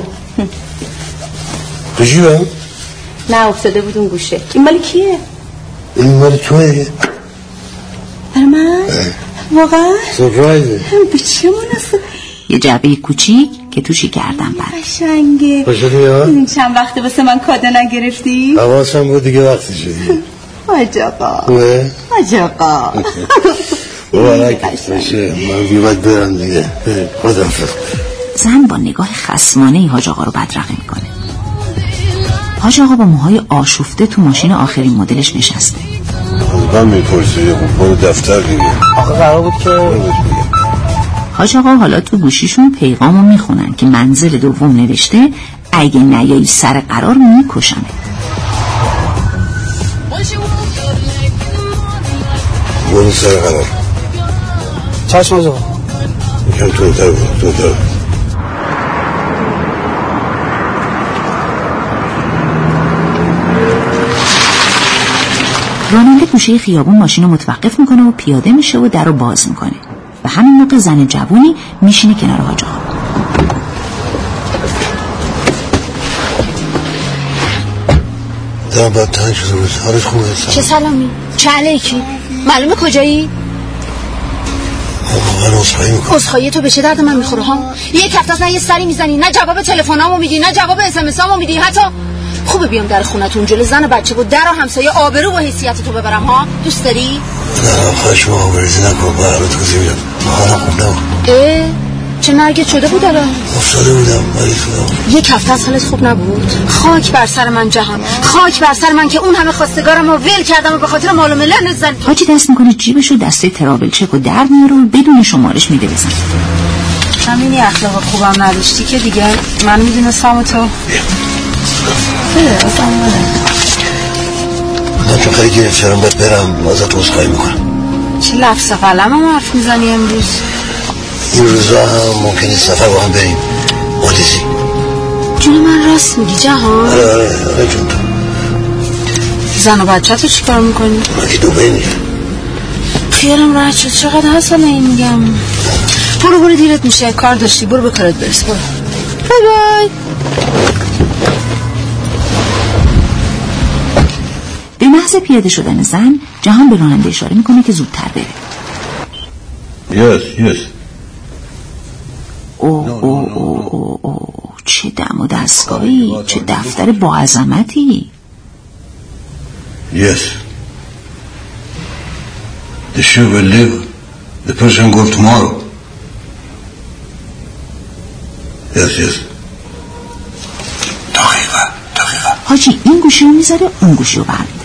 تو جیبم؟ نه افتاده بود اون گوشه. این مال کیه؟ این مال توه. برای من؟ واقعا؟ سپرایزه. به چه مناسب یه جعبه کوچیک که توشی کردم بند قشنگه؟ این چند وقته واسه من کادو نگرفتی؟ حواسم بود دیگه وقتی شدی. حاج آقا خوبه؟ حاج آقا مبارک باشه. من باید برم دیگه. خدا زن با نگاه خسمانه ای حاج آقا رو بدرقه می‌کنه. حاج آقا با موهای آشفته تو ماشین آخرین مدلش نشسته. من می‌پرسی برو دفتر دیگه. آخه قرار بود که حاج آقا حالا تو گوشیشون پیغامو می‌خونن که منزل دوم نوشته اگه نیایی سر قرار میکشمه برو سر قرار. چشم آقا یکم تونتر برو تونتر راننده گوشه خیابون ماشین رو متوقف می‌کنه و پیاده میشه و در رو باز می‌کنه. و همین موقع زن جوونی میشینه کنار حاج آقا دارم باید تنگ شده بود حالت خوبه. چه سلامی؟ چه علیکی؟ معلومه کجایی؟ من اصخایی تو به چه درد من می‌خوره ها؟ یک هفته نه یه سری می‌زنی نه جواب تلفنامو میدی نه جواب اس ام میدی حتی خوبه بیام در خونتون جلو. زن و بچه بود. در و همسایه آبرو و حیثیت تو ببرم ها؟ دوست داری؟ نه خواهش ما آبرزی نکن. با میدم حالا خوب نبود اه؟ چه مرگت شده بود الان؟ افتاده بودم ولی خودم یک هفته از حالت خوب نبود. خاک بر سر من جهان. خاک بر سر من که اون همه خواستگارم رو ول کردم و به خاطر مال و ملن زن حاجی دست می‌کنه جیبشو دسته ترابل چک و در میاره و بدون شمارش میده بزن. همینی اخلاق خوبم نداشتی که دیگه؟ من می‌دونستم و تو. من چون خیلی گرفترم باید برم ازت عذرخواهی می‌کنم. چه لفظ قلم هم حرف می‌زنی امروز؟ این روزا هم ممکنه سفر با هم بریم. مالزی جون من راست میگی جهان؟ آره آره آره جون. تو زن و بچه تو چی کار می‌کنی؟ من که دوبه میرم خیالم راحت شد. چقدر حسنه این میگم. برو برو دیرت میشه. کار داشتی. برو به کارت برس. برو. بای بای. محض پیاده شدن زن جهان به راننده اشاره می‌کنه که زودتر بره Yes, yes. او او او او او چه دم و دستگاهی چه دفتر با عظمتی Yes. The shoe will live. The Persian Gulf tomorrow. Yes, yes. حاجی این گوشی رو می‌ذاره اون گوشی رو برمیداره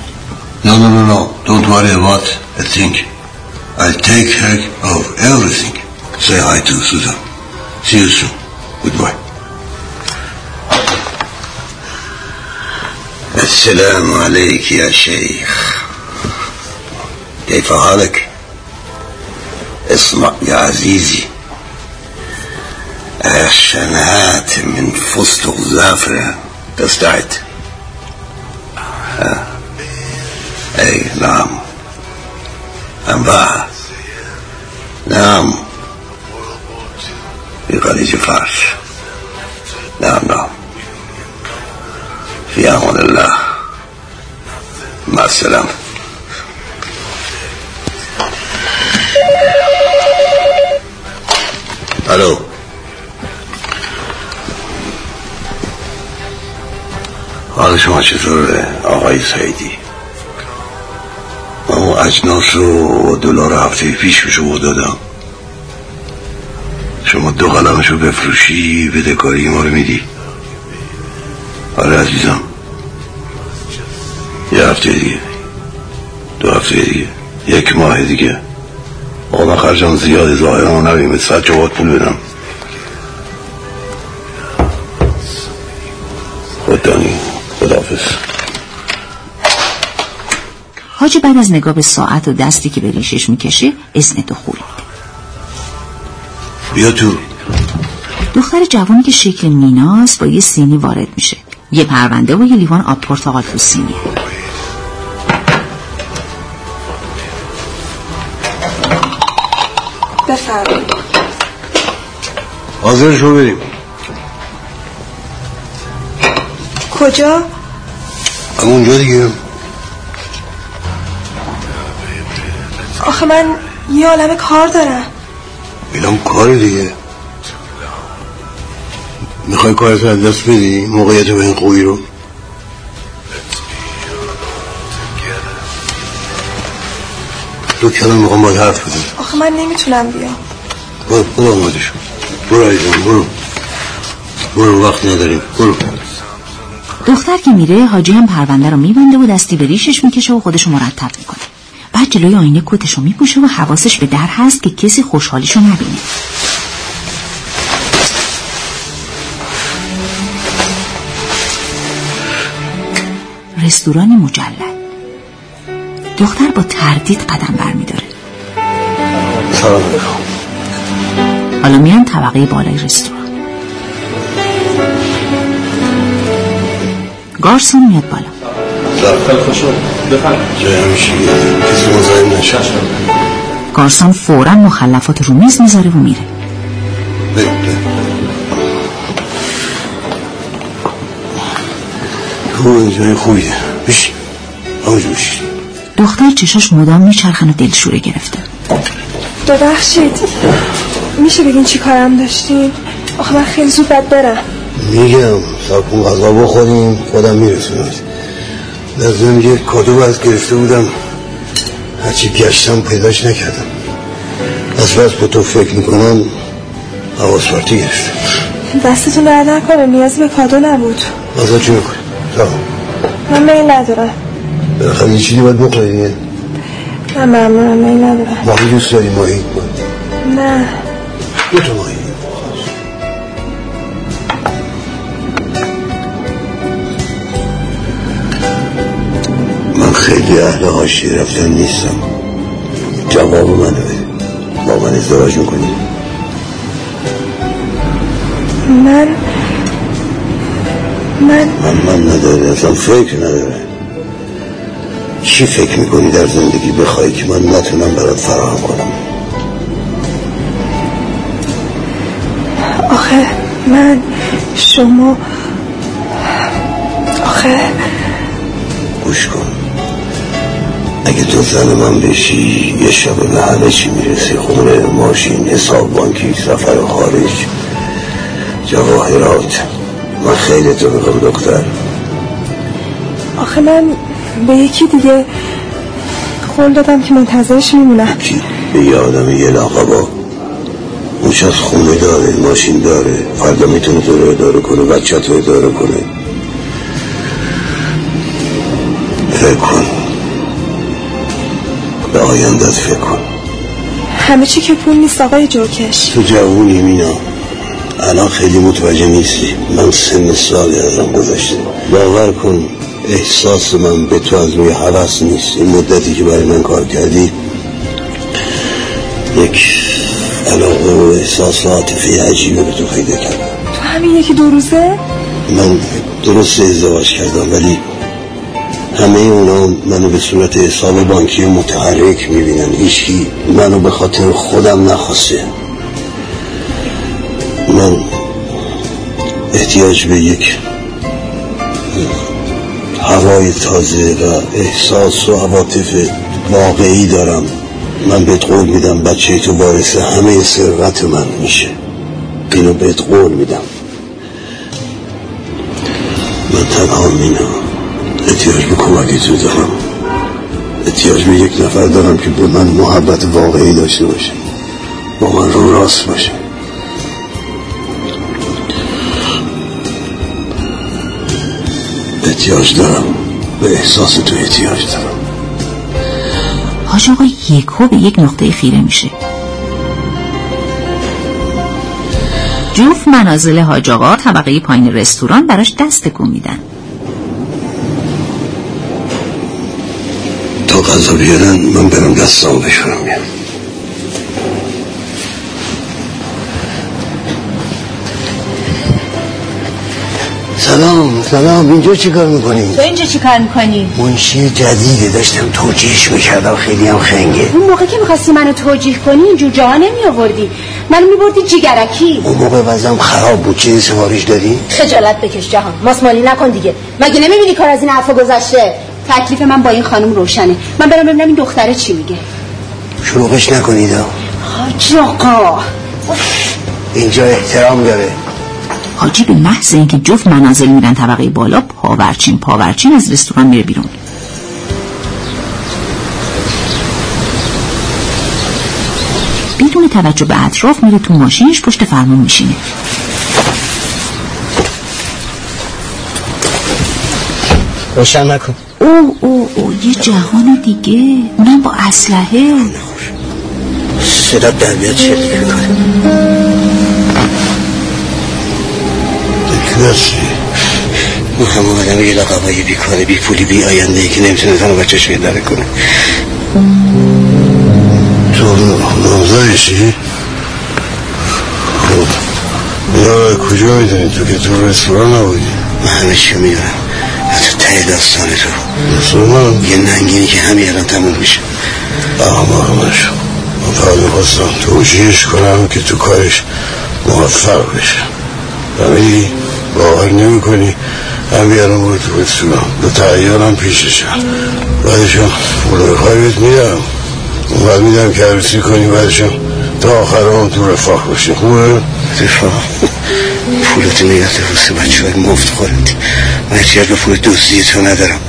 No, no, no, no. Don't worry about a thing. I'll take care of everything. Say hi to Susan. See you soon. Goodbye. السلام عليك يا شيخ كيف حالك اسمع يا عزيزي الشنات من فستق زعفران تستعد نعم انباع نعم في خليج فارس نعم نعم في امان الله. مع السلامه الو. حال شما چطوره؟ آقای سعیدی. اجناس رو دلار هفته پیش به شما دادم. شما دو قلمش رو بفروشی بدهکاری ما رو میدی. آره عزیزم. یه هفته دیگه. دو هفته دیگه. یک ماه دیگه. آقا من خرجم زیاده ظاهرا رو نبیم صد جواد پول بدم. حاجی بعد از نگاه به ساعت و دستی که به ریشش می‌کشه اذن دخول میده. بیا تو. دختر جوانی که شکل میناست با یه سینی وارد میشه. یه پرونده و یه لیوان آب پرتقال تو سینیه بفرمایید. حاضر شو بریم. کجا؟ اونجا دیگه. آخه من یه عالم کار دارم. اینم کار دیگه. می‌خوای کارت از دست بدی؟ موقعیت به این خوبی رو؟ دو کلم می‌خوام باید حرف بزنم. آخه من نمی‌تونم بیام. برو برو آماده شو. برو عزیزم برو. برو وقت نداریم. برو. دختر که میره حاجی هم پرونده رو میبنده و دستی به ریشش می‌کشه و خودشو مرتب می‌کنه. بعد جلوی آینه کتشو میپوشه و حواسش به در هست که کسی خوشحالیشو نبینه. رستورانی مجلل. دختر با تردید قدم برمیداره. حالا میان طبقه بالای رستوران. گارسون میاد بالا. گارسون فورا مخلفات رو میز می‌ذاره و میره. خوبه جای خوبیه بشین همونجا بشین دختر چشاش مدام میچرخن و دلشوره گرفته. ببخشید. میشه بگین چی کارم داشتین؟ آخه من خیلی زود باید برم میگم ساکون غذا بخوریم خودم میرسونم. لازم یه کادو از گرفته بودم. هرچی گشتم پیداش نکردم. از بس به تو فکر می‌کنم حواس پرتی گرفتم دستتون درد نکنه نیازی به کادو نبود. غذا چی می‌کنی؟ من میل ندارم. بالاخره یه چیزی باید بخوری دیگه من ممنونم میل ندارم. ماهی دوست داری؟ ماهی؟ نه. دو تا خیلی اهل حاشیه رفتن نیستم. جواب منو بده. با من ازدواج می‌کنی؟ من من من من نداره اصلا فکر نداره چی فکر می‌کنی در زندگی بخوای که من نتونم برات فراهم کنم؟ آخه من شما آخه گوش کن. اگه تو زن من بشی یه شب به همه چی می‌رسی؟ خونه ماشین حساب بانکی سفر خارج. جواهرات. من خیلی تو می‌خوام دختر آخه من به یکی دیگه قول دادم که منتظرش میمونم. به یه آدم یه با اون شخص خونه داره ماشین داره. فردا می‌تونه تو رو اداره کنه بچه تو اداره کنه. فکر کن. آیندت فکر کن. همه چی که پول نیست آقای جوکش. تو جوونی مینا. الان خیلی متوجه نیستی. من سن سالی ازم گذاشته باور کن احساس من به تو از روی حوث نیست. این مدتی که برای من کار کردی یک علاقه و احساس عاطفی عجیبه به تو پیدا کردم. تو همین یکی دو روزه؟ من درست ازدواج کردم ولی همه اونا منو به صورت حساب بانکی متحرک می‌بینن. هیچکی منو به خاطر خودم نخواسته. من احتیاج به یک هوای تازه و احساس و عواطف واقعی دارم. من بهت قول میدم بچه تو بارس همه ثروت من میشه. اینو بهت قول میدم. من تنها مینم احتیاج به کمکی تو دارم. احتیاج به یک نفر دارم که به من محبت واقعی داشته باشه. با من رو راست باشه. احتیاج دارم. به احساس تو احتیاج دارم. حاج آقا یکو به یک نقطه خیره میشه. جوف منازل حاج آقا طبقه پایین رستوران براش دست میدن. غذا بیارن من برم دستام بشورم بیارم سلام سلام. اینجا چی کار می‌کنی؟ تو اینجا چی کار می‌کنی؟ منشی جدیده. داشتم توجیهش می‌کردم. خیلی هم خنگه. اون موقع که می‌خواستی منو توجیه کنی اینجور جاها نمی آوردی منو میبردی جیگرکی. اون موقع وزم خراب بود. چیزی سفارش داری؟ خجالت بکش جهان. ماسمالی نکن دیگه. مگه نمی‌بینی کار از این حرفا گذشته؟ تکلیف من با این خانم روشنه. من برم ببینم این دختره چی میگه. شروعش نکنید. حاج آقا. اینجا احترام داره. حاجی به محض اینکه جفت منازل میرن طبقه بالا پاورچین پاورچین از رستوران میره بیرون. بدون توجه به اطراف میره تو ماشینش پشت فرمون میشینه. روشن نکن. او او او یه جهان دیگه. اونم با اسلحه. صدا در بیاد چه می‌کنه دستی اون همه آدم یه لقبای بیکاره بی پولی بی آینده ای که نمی‌تونه زن و بچهش بیداره کنه. تو نامزایشی؟ خب یا کجا می‌دونی تو که تو رستوران نبودی؟ من همه چی می‌دونم. ته داستان تو داستان یه ننگینی که همین الان تموم میشه. احمق نشو من فقط می‌خواستم توجیهش کنم که تو کارش موفق بشه. فهمیدی؟ باور نمی کنی هم بیارم برو تو رستوران دو تحییرم پیششم بعدشم بلوی بهت میدم. اون بعد میدم که عروسی کنی بعدشم تا آخر هم تو رفاق باشی. خوبه؟ دفاع پولت نگه واسه بچه های مفت من احتیاج به پول دوزی تو ندارم.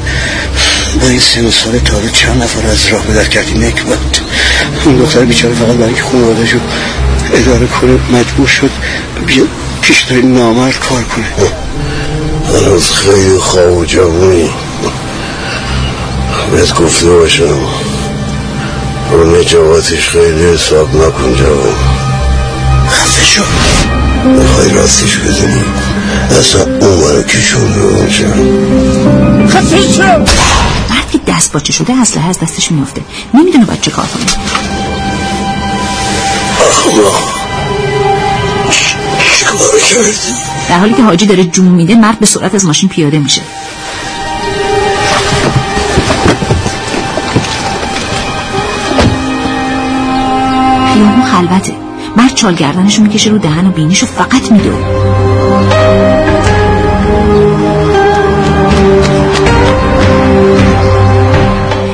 با این سن و سال تابه چند نفر از راه بدر کردی نکبت اون دختر بیچاره فقط برای که خانواده شد اداره کنه مجبور شد بیا پیش داری نامرد کار کنه. هنوز خیلی خواب و جوونی. بهت گفته باشم. رو نجابتش خیلی حساب نکن جوان شو. می‌خوای راستش بدونی. اصلا اون کشون رو اونجا خفه شو مرد که دست باچه شده اسلحه از دستش میفته نمی‌دونه باید چه کار کنه. چیکار کردی؟ در حالی که حاجی داره جون میده مرد به سرعت از ماشین پیاده میشه. خیابون خلوته. مرد چالگردنشو می‌کشه رو دهن و بینیشو فقط میدو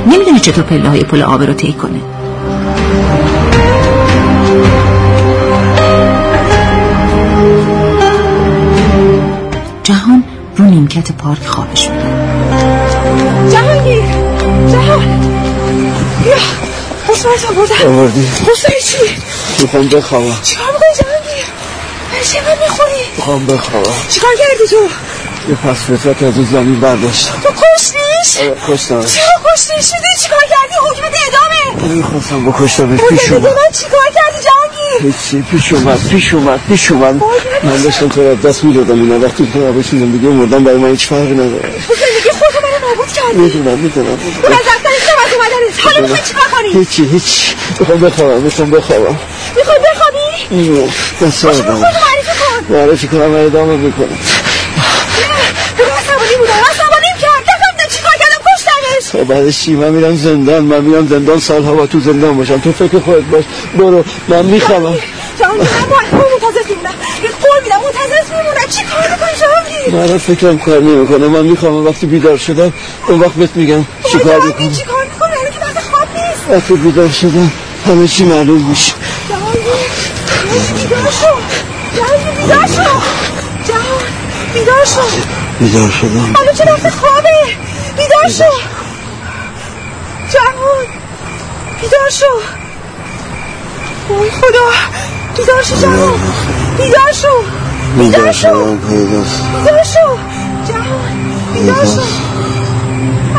نمی‌دونه چطور پله های پل آبه رو طی کنه. جهان رو نیمکت پارک خوابش میده جهانگیر جهان. بیا حسنش آوردم آوردی. حسنی چی؟ می‌خوام بخوابم چیکار می‌کنی جهانگیر؟ چه من می‌خوری؟ می‌خوام بخوابم چیکار کردی تو؟ یه پس فطرت از اون زمین برداشتم تو کشتیش؟ آره کشتم چرا کشتیش شدی؟ چیکار کردی؟ حکمت اعدامه نمی‌خواستم بکشتم پیش اومد من چیکار کردی جهانگیر؟ هیچی پیش اومد پیش اومد پیش اومد من داشتم تو رو از دست می‌دادم اینا وقتی تو رو بشین زندگی مردم برای من هیچ فرقی نداره تو زندگی خودتو منو نابود کردی می‌دونم می‌دونم اون از اومدنت حالا می‌خوای چیکار کنی؟ هیچی هیچ می‌خوام بخوابم می‌خوام بخوابم. می‌خوای بخوابی؟ اینو دست خودتو معرفی کن. معرفی کنم و ادامه تو عصبانی بودم. عصبانیم کرد نفهمیدم چیکار کردم کشتمش. خب بعدش چی؟ من میرم زندان من میرم زندان سالها با تو زندان باشم. تو فکر خودت باش. برو من می‌خوام جهانگیر من باید تو منتظر میمونم. قول میدم منتظرت میمونم. چی کار می‌کنی جهانگیر من فکرم کار نمی‌کنه. من می‌خوام وقتی بیدار شدم اون وقت بهت میگم. چی کار جهانگیر می‌کنم چی کار می‌کنی الان که وقت خواب نیست وقتی بیدار شدم. همه چی معلوم میشه. بیدار شو بیدار شو بیدار شو بیدار شدم. الان چه وقت خوابه بیدار شو جهان بیدار شو وای خدا. بیدار شو. جهان بیدار شو. بیدار پیداست بیدار شو. جهان بیدار شو.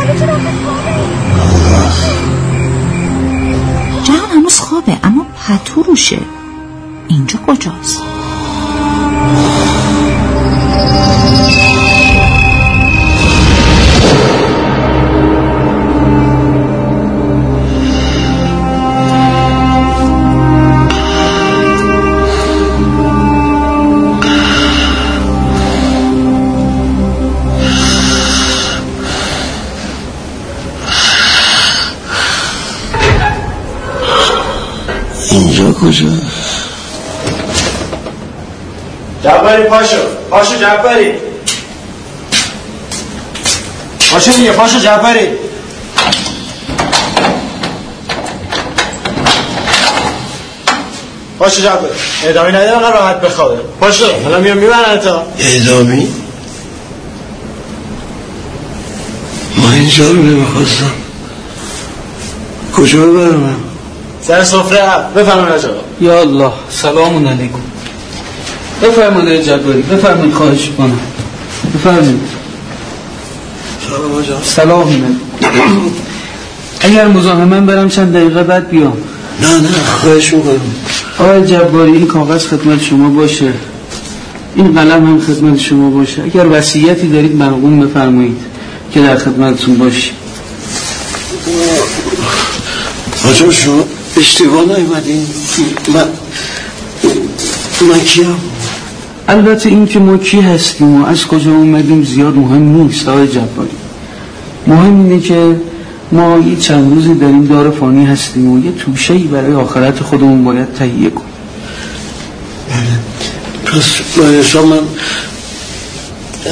الان چه وقت خوابه هنوز خوابه اما پتو روشه. اینجا کجاست؟ کجا؟ جبری پاشو. پاشو جبری پاشو دیگه پاشو جبری پاشو جبری ادامه نده من راحت بخوابه. پاشو. حالا میام می‌برن تا. اعدامی ما اینجا رو نمی‌خواستم. کجا ببرم؟ سر سفره بفرمایید آقا. یا الله سلام علیکم. بفرمایید جباری بفرمایید خواهش کنم بفرمایید. سلام اگر مزاحمم برم چند دقیقه بعد بیام. نه نه خواهش می‌کنم. آقای جباری این کاغذ خدمت شما باشه. این قلم هم خدمت شما باشه. اگر وصیتی دارید مرقوم بفرمایید که در خدمتتون باشی آجا شما اشتباه نیومدین من من کیم البته این که ما کی هستیم و از کجا اومدیم زیاد مهم نیست آقای جباری. مهم اینه که ما یه چند روزی در این دار فانی هستیم و یه توشهی برای آخرت خودمون باید تهیه کنیم. پس باید من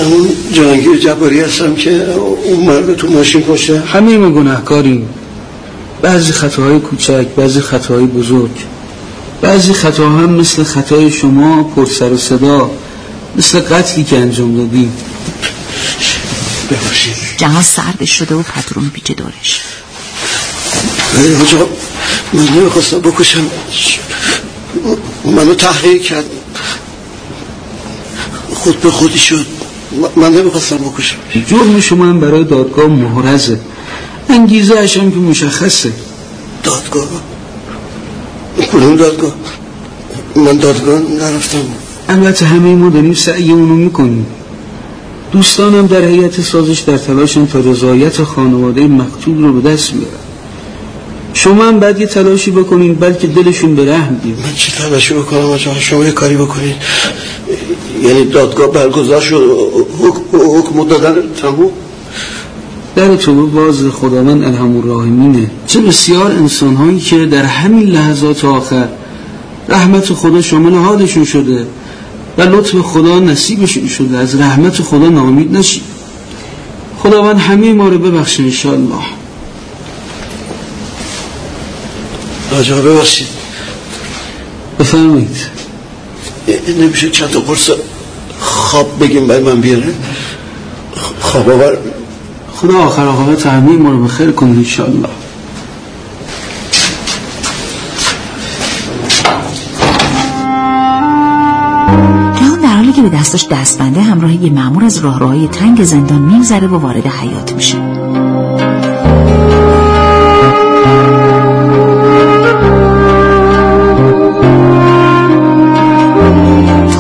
همون جهانگیر جباری هستم که اون مرد تو ماشین کشته. همه ما گناهکاریم. بعضی خطاهای کوچک بعضی خطاهای بزرگ. بعضی خطا هم مثل خطای شما پر سر و صدا مثل قتلی که انجام دادیم ببخشید. جهان سردش شده و پترون پیچه دورش ولی آجا من نمی‌خواستم بکشم. منو تحقیق کرد. خود به خودی شد. من نمی‌خواستم بکشم جرم شما هم برای دادگاه محرزه. انگیزه هم که مشخصه. دادگاه. کدوم دادگاه؟ من دادگاه نرفتم. البته همه ما داریم سعی اونو می‌کنیم. دوستانم در هیئت سازش در تلاشن تا رضایت خانواده مقتول رو به دست بیارن. شما هم بعد یه تلاشی بکنین بلکه دلشون به رحم بیاد. من چه تلاشی بکنم؟ آجا شما یه کاری بکنین. یعنی دادگاه برگزار شد حکم دادن تموم؟ در تو باز خداوند الهم الراحمینه چه بسیار انسان هایی که در همین لحظات آخر رحمت خدا شامل حالشون شده و لطف خدا نصیبشون شده. از رحمت خدا نامید نشید. خداوند همه ما رو ببخشه انشاءالله. آجا ببخشید. بفرمایید. نمیشه چند تا قرص خواب بگیم برای من بیاره؟ خواب آور خدا آخر آقابت همه ما رو بخیر کنه انشاءالله. در حالی که به دستاش دستبنده همراه یه مأمور از راه تنگ زندان میگذره و وارد حیات میشه.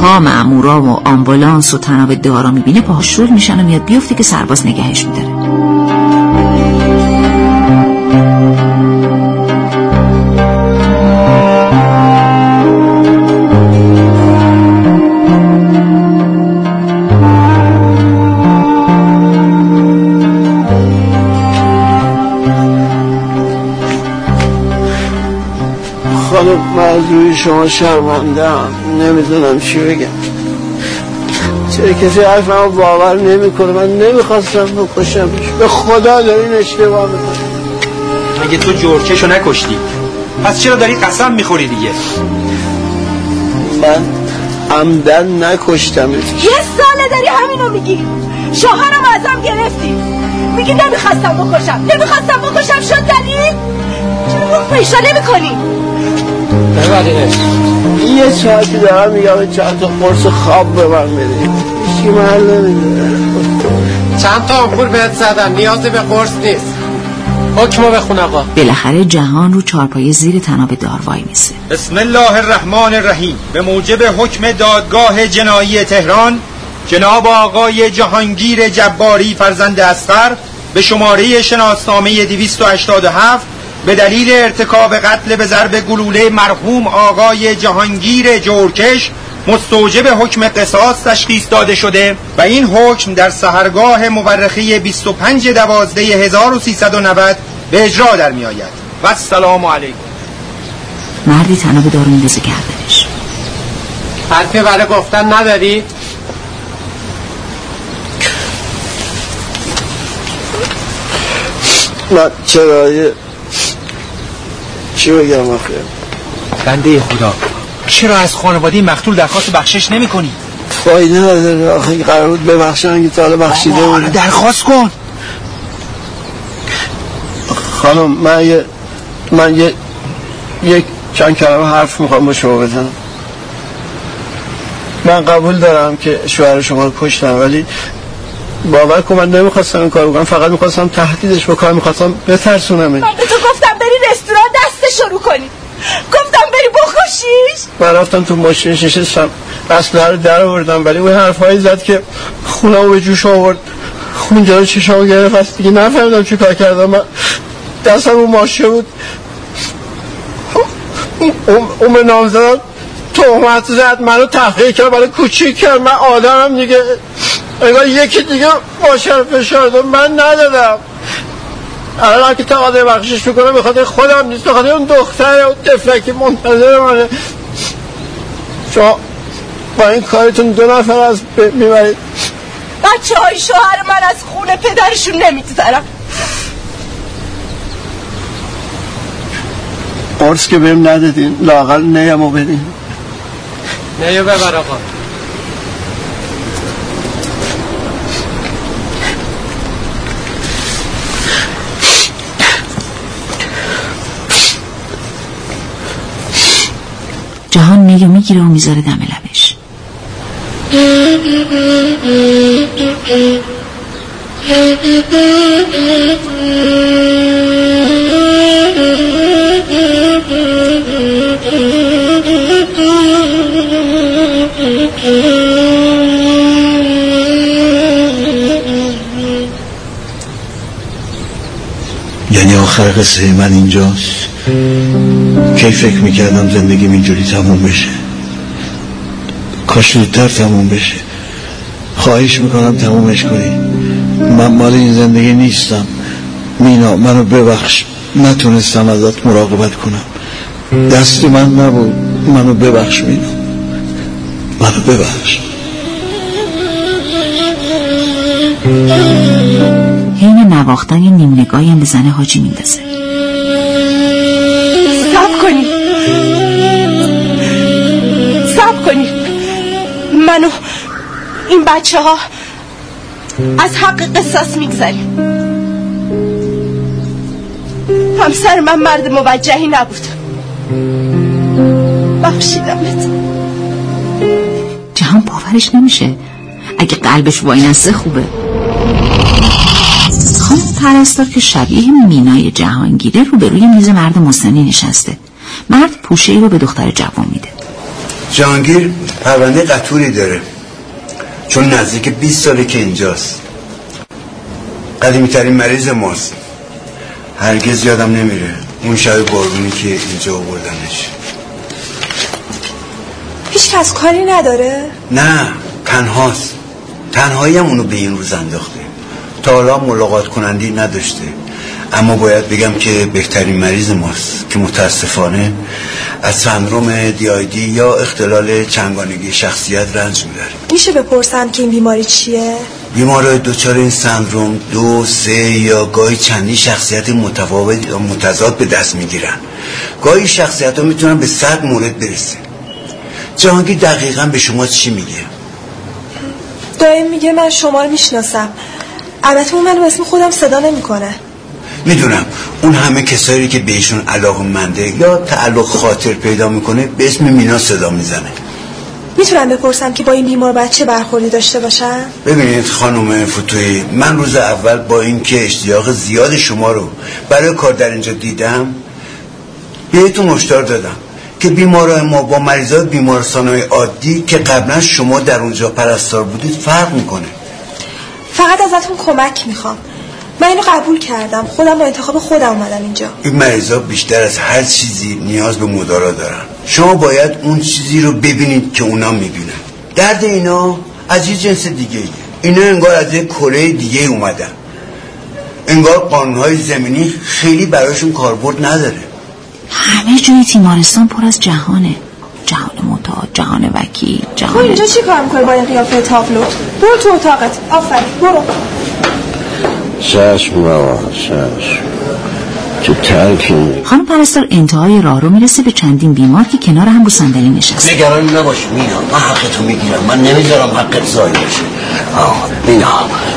تا مأمورا و آمبولانس و تناب دارا می‌بینه پاهاش شور میشن و میاد بیفته که سرباز نگهش میداره. از روی شما شرمنده هم نمی‌دونم چی بگم. چرا کسی حرفمو باور نمی‌کنه؟ من نمی‌خواستم بکشم. به خدا دارین اشتباه می‌کنه مگه تو جورکشو نکشتی؟ پس چرا داری قسم می‌خوری دیگه؟ من عمدن نکشتم یه ساله داری همینو میگی. شوهرم ازم گرفتی. میگی نمی‌خواستم بکشم. نمی‌خواستم بکشم شد دلیل چرا روح پیشا نمی‌کنی؟ ببرینش یه ساعتی دارم میگم چند تا قرص خواب به من میده. هیچی محل نمیده. چند تا آمپول بهت زدم نیازی به قرص نیست. حکمو بخون آقا. بالاخره جهان رو چارپای زیر تناب دار وای میسه. بسم الله الرحمن الرحیم. به موجب حکم دادگاه جنایی تهران جناب آقای جهانگیر جباری فرزند اسقر به شماره شناسنامه 287 به دلیل ارتکاب قتل به ضرب گلوله مرحوم آقای جهانگیر جورکش مستوجب حکم قصاص تشخیص داده شده و این حکم در سهرگاه مورخه 25 دوازده 1390 به اجرا در می آید. و السلام علیکم. مردی تناب دار میندازه گردنش. حرفی برای گفتن نداری؟ من چرا چی بگم آخه؟ بنده خدا چرا از خانواده مقتول درخواست بخشش نمی کنی؟ فایده نداره آخه قرار بود ببخشن که تا حالا بخشیده بود درخواست کن. خانم من یه من یه یک چند کلمه حرف می‌خوام با شما بزنم. من قبول دارم که شوهر شما رو کشتم ولی باور کن من نمی‌خواستم این کار بکنم فقط می‌خواستم تهدیدش بکنم می‌خواستم بترسونم من به تو گفتم بری رستوران دست شروع کنی گفتم بری بخوشیش من رفتم تو ماشینش نشستم اسلحه رو در آوردم ولی اون حرفایی زد که خونمو به جوش آورد. خون جلو چشامو گرفت. از دیگه نفهمیدم چی کار کردم. من دستم اون ماشه بود. اون, به نام زدم تهمت زد. منو تحقیق کرد. منو کوچیک کرد. من آدمم دیگه. انگار یکی دیگه ماشر فشار داد. من ندادم. الان که تقاضای بخشش می‌کنم بخاطر خودم نیست بخاطر اون دختر اون تفلکی منتظر منه. شما با این کارتون دو نفر از می‌برید. بچه های شوهر من از خونه پدرشون نمیگذرم قرص که بهم ندادین لاقل نیمو بدین. نیو ببر آقا. جهان نیو می‌گیره و می‌ذاره دم لبش. یعنی آخر قصه من اینجاست؟ کی فکر می‌کردم زندگیم اینجوری تموم بشه؟ کاش زودتر تموم بشه. خواهش می‌کنم تمومش کنی. من مال این زندگی نیستم. مینا منو ببخش. نتونستم ازت مراقبت کنم. دست من نبود. منو ببخش مینا. منو ببخش. حین نواختن نیم نگاهی هم به زن حاجی میندازه. کنید سب کنید منو این بچه ها از حق قصاص می‌گذاریم همسر من مرد موجهی نبود. بخشیدمت جهان باورش نمیشه. اگه قلبش وای نسته خوبه. خانم پرستار که شبیه مینای جهانگیره روبروی میز مرد مسنی نشسته. مرد پوشه ای رو به دختر جوان میده. جهانگیر پرونده قطوری داره. چون نزدیک 20 ساله که اینجاست. قدیمی ترین مریض ماست. هرگز یادم نمیره اون شب بارونی که اینجا آوردنش. هیچ کس کاری نداره؟ نه تنهاست. تنهایی هم اونو به این روز انداخته. تا حالا ملاقات کنندی نداشته. اما باید بگم که بهترین مریض ماست که متاسفانه از سندروم دیایدی یا اختلال چنگانگی شخصیت رنج می‌بره. میشه بپرسم که این بیماری چیه؟ بیمارای دچار این سندروم دو سه یا گاهی چندی شخصیت متفاوت یا متضاد به دست می‌گیرن. گاهی شخصیت ها می‌تونن به صد مورد برسه. جهانگیر دقیقا به شما چی میگه؟ دایم میگه من شما رو می‌شناسم. البته اون منو به اسم خودم صدا نمی‌کنه. می‌دونم. اون همه کسایی که بهشون علاقه منده یا تعلق خاطر پیدا می‌کنه به اسم مینا صدا می‌زنه. می‌تونم بپرسم که با این بیمار بچه برخوردی داشته باشم ببینید خانم فتوی من روز اول با اینکه اشتیاق زیاد شما رو برای کار در اینجا دیدم بهتون مشتار دادم که بیمارای ما با مریضای بیمارستانهای عادی که قبلا شما در اونجا پرستار بودید فرق می‌کنه. فقط ازتون کمک می‌خوام. من اینو قبول کردم. خودم با انتخاب خودم اومدم اینجا. این مریضا بیشتر از هر چیزی نیاز به مدارا دارن. شما باید اون چیزی رو ببینید که اونا می‌بینن درد اینا از یه جنس دیگه ایه. اینا انگار از یه کره دیگه اومدن. انگار قانونهای زمینی خیلی براشون کاربرد نداره. همه جای تیمارستان پر از جهانه. جهان متا جهان وکیل تو جهان اینجا چی کار می‌کنی با این قیافه تابلو؟ برو تو اتاقت. آفرین برو. چشم بابا چشم. تو ترکی خانم پرستار انتهای راه رو می‌رسه به چندین بیمار که کنار هم رو صندلی نشسته. نگران نباش مینا. من حقتو می‌گیرم. من نمی‌ذارم حقت زایی بشه. آه مینا.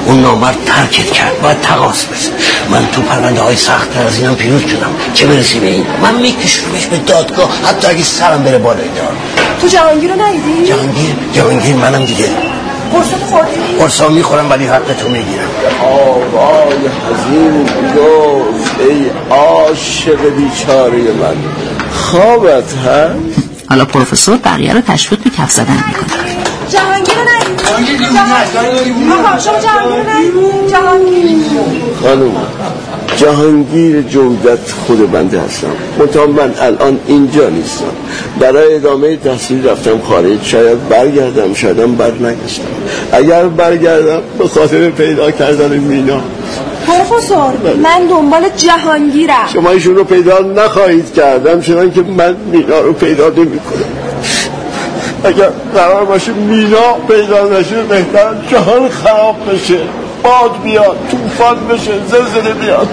اون نامرد ترکت کرد. باید تقاس بزن من تو پرونده های سخت تر از اینم پیروز شدم. چه برسی به این؟ من میکشمش به دادگاه. حتی اگه سرم بره بالای دار. تو جهانگیر رو ندیدی؟ جهانگیر؟ جهانگیر منم دیگه. قرصا می‌خورم ولی حقتو می‌گیرم. آوای حزین گفت ای عاشق بیچاره من. خوابت هست؟ حالا پروفسور بقیه رو تشویق به کف زدن می‌کنه. جهانگیر شما جهانگیر ندیدی؟ جهانگیر. خانم جهانگیر جمدت خود بنده هستم. منتها من الان اینجا نیستم. برای ادامه تحصیل رفتم خارج. شاید برگردم شایدم بر نگشتم. اگر برگردم به خاطر پیدا کردن مینا. پروفسور من دنبال جهانگیرم. شما ایشون رو پیدا نخواهید کردم چنان که من مینا رو پیدا نمی کنم اگر قرار باشه مینا پیدا نشه بهتر جهان خراب بشه. باد بیاد طوفان بشه زلزله بیاد.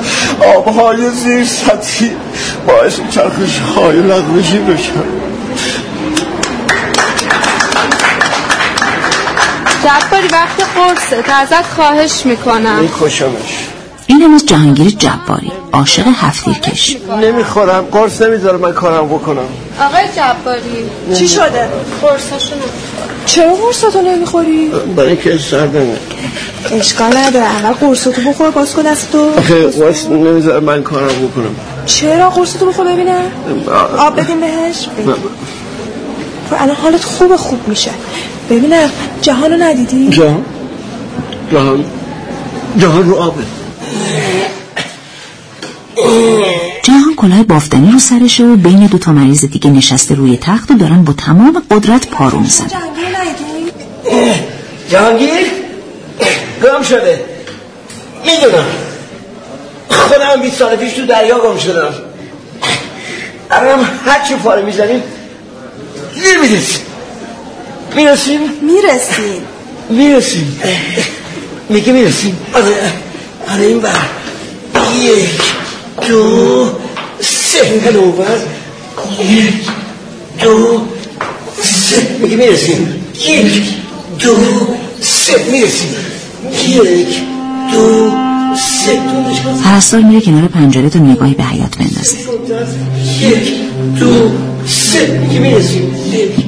آبهای زیر سطحی باعث چرخش های لغوشی بشن جباری وقت قرصه. ازت خواهش می‌کنم. میکشمش این هم از جهانگیر جباری عاشق هفتیر کش. نمی‌خورم. قرص نمی‌ذاره من کارم بکنم. آقای جباری چی شده؟ قرصاشو چرا قرصاتو نمی‌خوری؟ برای اینکه سردمه اشکال نداره. اول قرصاتو بخور باز کن دستو آخه قرص نمی‌ذاره من کارم بکنم. چرا قرصاتو بخور ببینم؟ آب بدیم بهش؟ الان حالت خوب خوب میشه. ببینم جهانو ندیدی؟ جهان؟ جهان. جهان رو آبه. جهان کلاه بافتنی رو سرشه و بین دو تا مریض دیگه نشسته روی تخت و دارن با تمام قدرت پارو میزن جهانگیر گم شده. می‌دونم. خودم 20 سال پیش تو دریا گم شدم. الان هر چی پاره می‌زنیم نمی‌رسیم می‌رسیم؟ می‌رسیم. می‌رسیم. میگه می‌رسیم؟ آره آره این بر. یک دو سه. هنوبر یک دو سه. میگه می‌رسیم؟ یک دو سه می‌رسیم یک دو سه. پرستار میره کنار پنجره تا نگاهی به حیات بندازه. یک دو سه.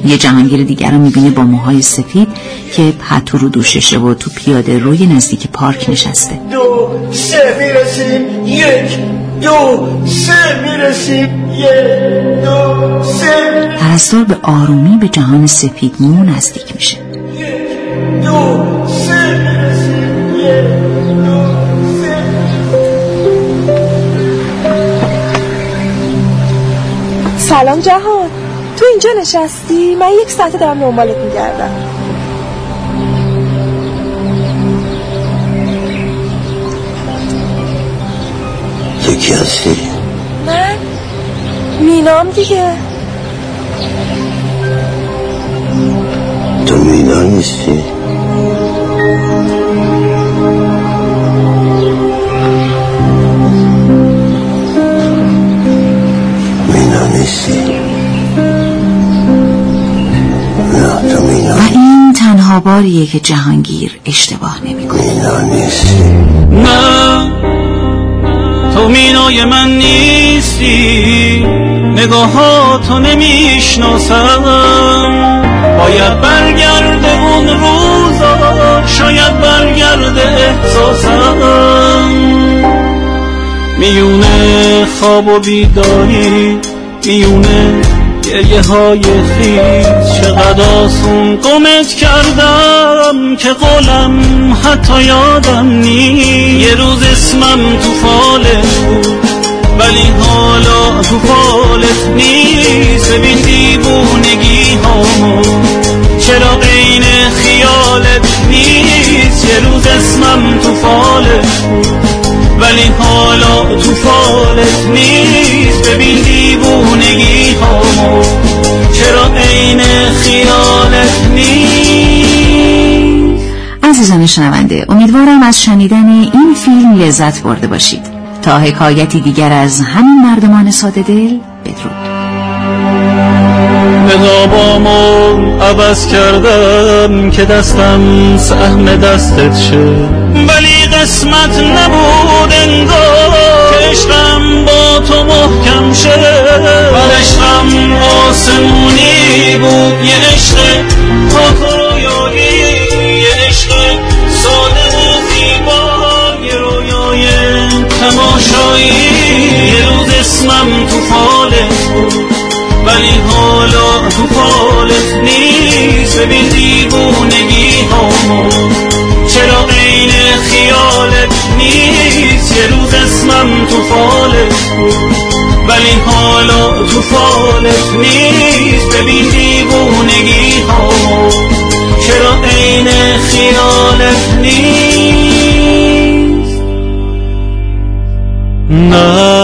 یه جهانگیر دیگر رو می‌بینه با موهای سفید که پتو رو دوششه و تو پیاده روی نزدیک پارک نشسته. دو سه می‌رسیم. یک دو سه می‌رسیم. یک دو سه. پرستار به آرومی به جهان سفید مو نزدیک میشه. سلام جهان تو اینجا نشستی؟ من یک ساعته دارم دنبالت میگردم تو کی هستی؟ من مینام دیگه تو مینا نیستی؟ مینا نیستی؟ نه تو مینا و این تنها باریه که جهانگیر اشتباه نمی‌کنه. مینا نیستی. نه تو مینای من نیستی. نگاهاتو نمی‌شناسم. باید برگرده اون روزا. شاید برگرده احساسم. میونه خواب و بیداری میونه گریه های خیز چقدر آسون گمت کردم که قولم حتی یادم نیست. یه روز اسمم تو فالت بود. ولی حالا تو فالت نیست. ببین دیوونگی هامو چرا عین خیالت نیست؟ یه روز اسمم تو فالت ولی حالا تو فالت نیست. ببین دیوونگی هامو چرا عین خیالت نیست؟ عزیزان شنونده امیدوارم از شنیدن این فیلم لذت برده باشید. تا حکایتی دیگر از همین مردمان ساده دل بدرود. نقابامو عوض کردم که دستم سهم دستت شه. ولی قسمت نبود انگار که عشقم با تو محکم شه. و عشقم آسمونی بود یه عشق پاک اسمم تو فالت ولی حالا تو فالت نیست. ببین دیوونگی هامو چرا عین خیالت نیست؟ یه روز اسمم تو فالت ولی حالا تو فالت نیست. ببین دیوونگی هامو چرا عین خیالت نیست؟ نه.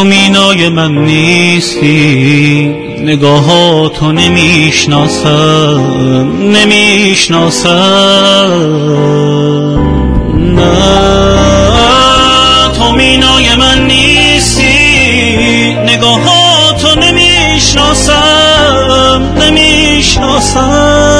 تو مینای من نیستی. نگاهاتو نمی‌شناسم. نمی‌شناسم. نه. تو مینای من نیستی. نگاهاتو نمی‌شناسم. نمی‌شناسم.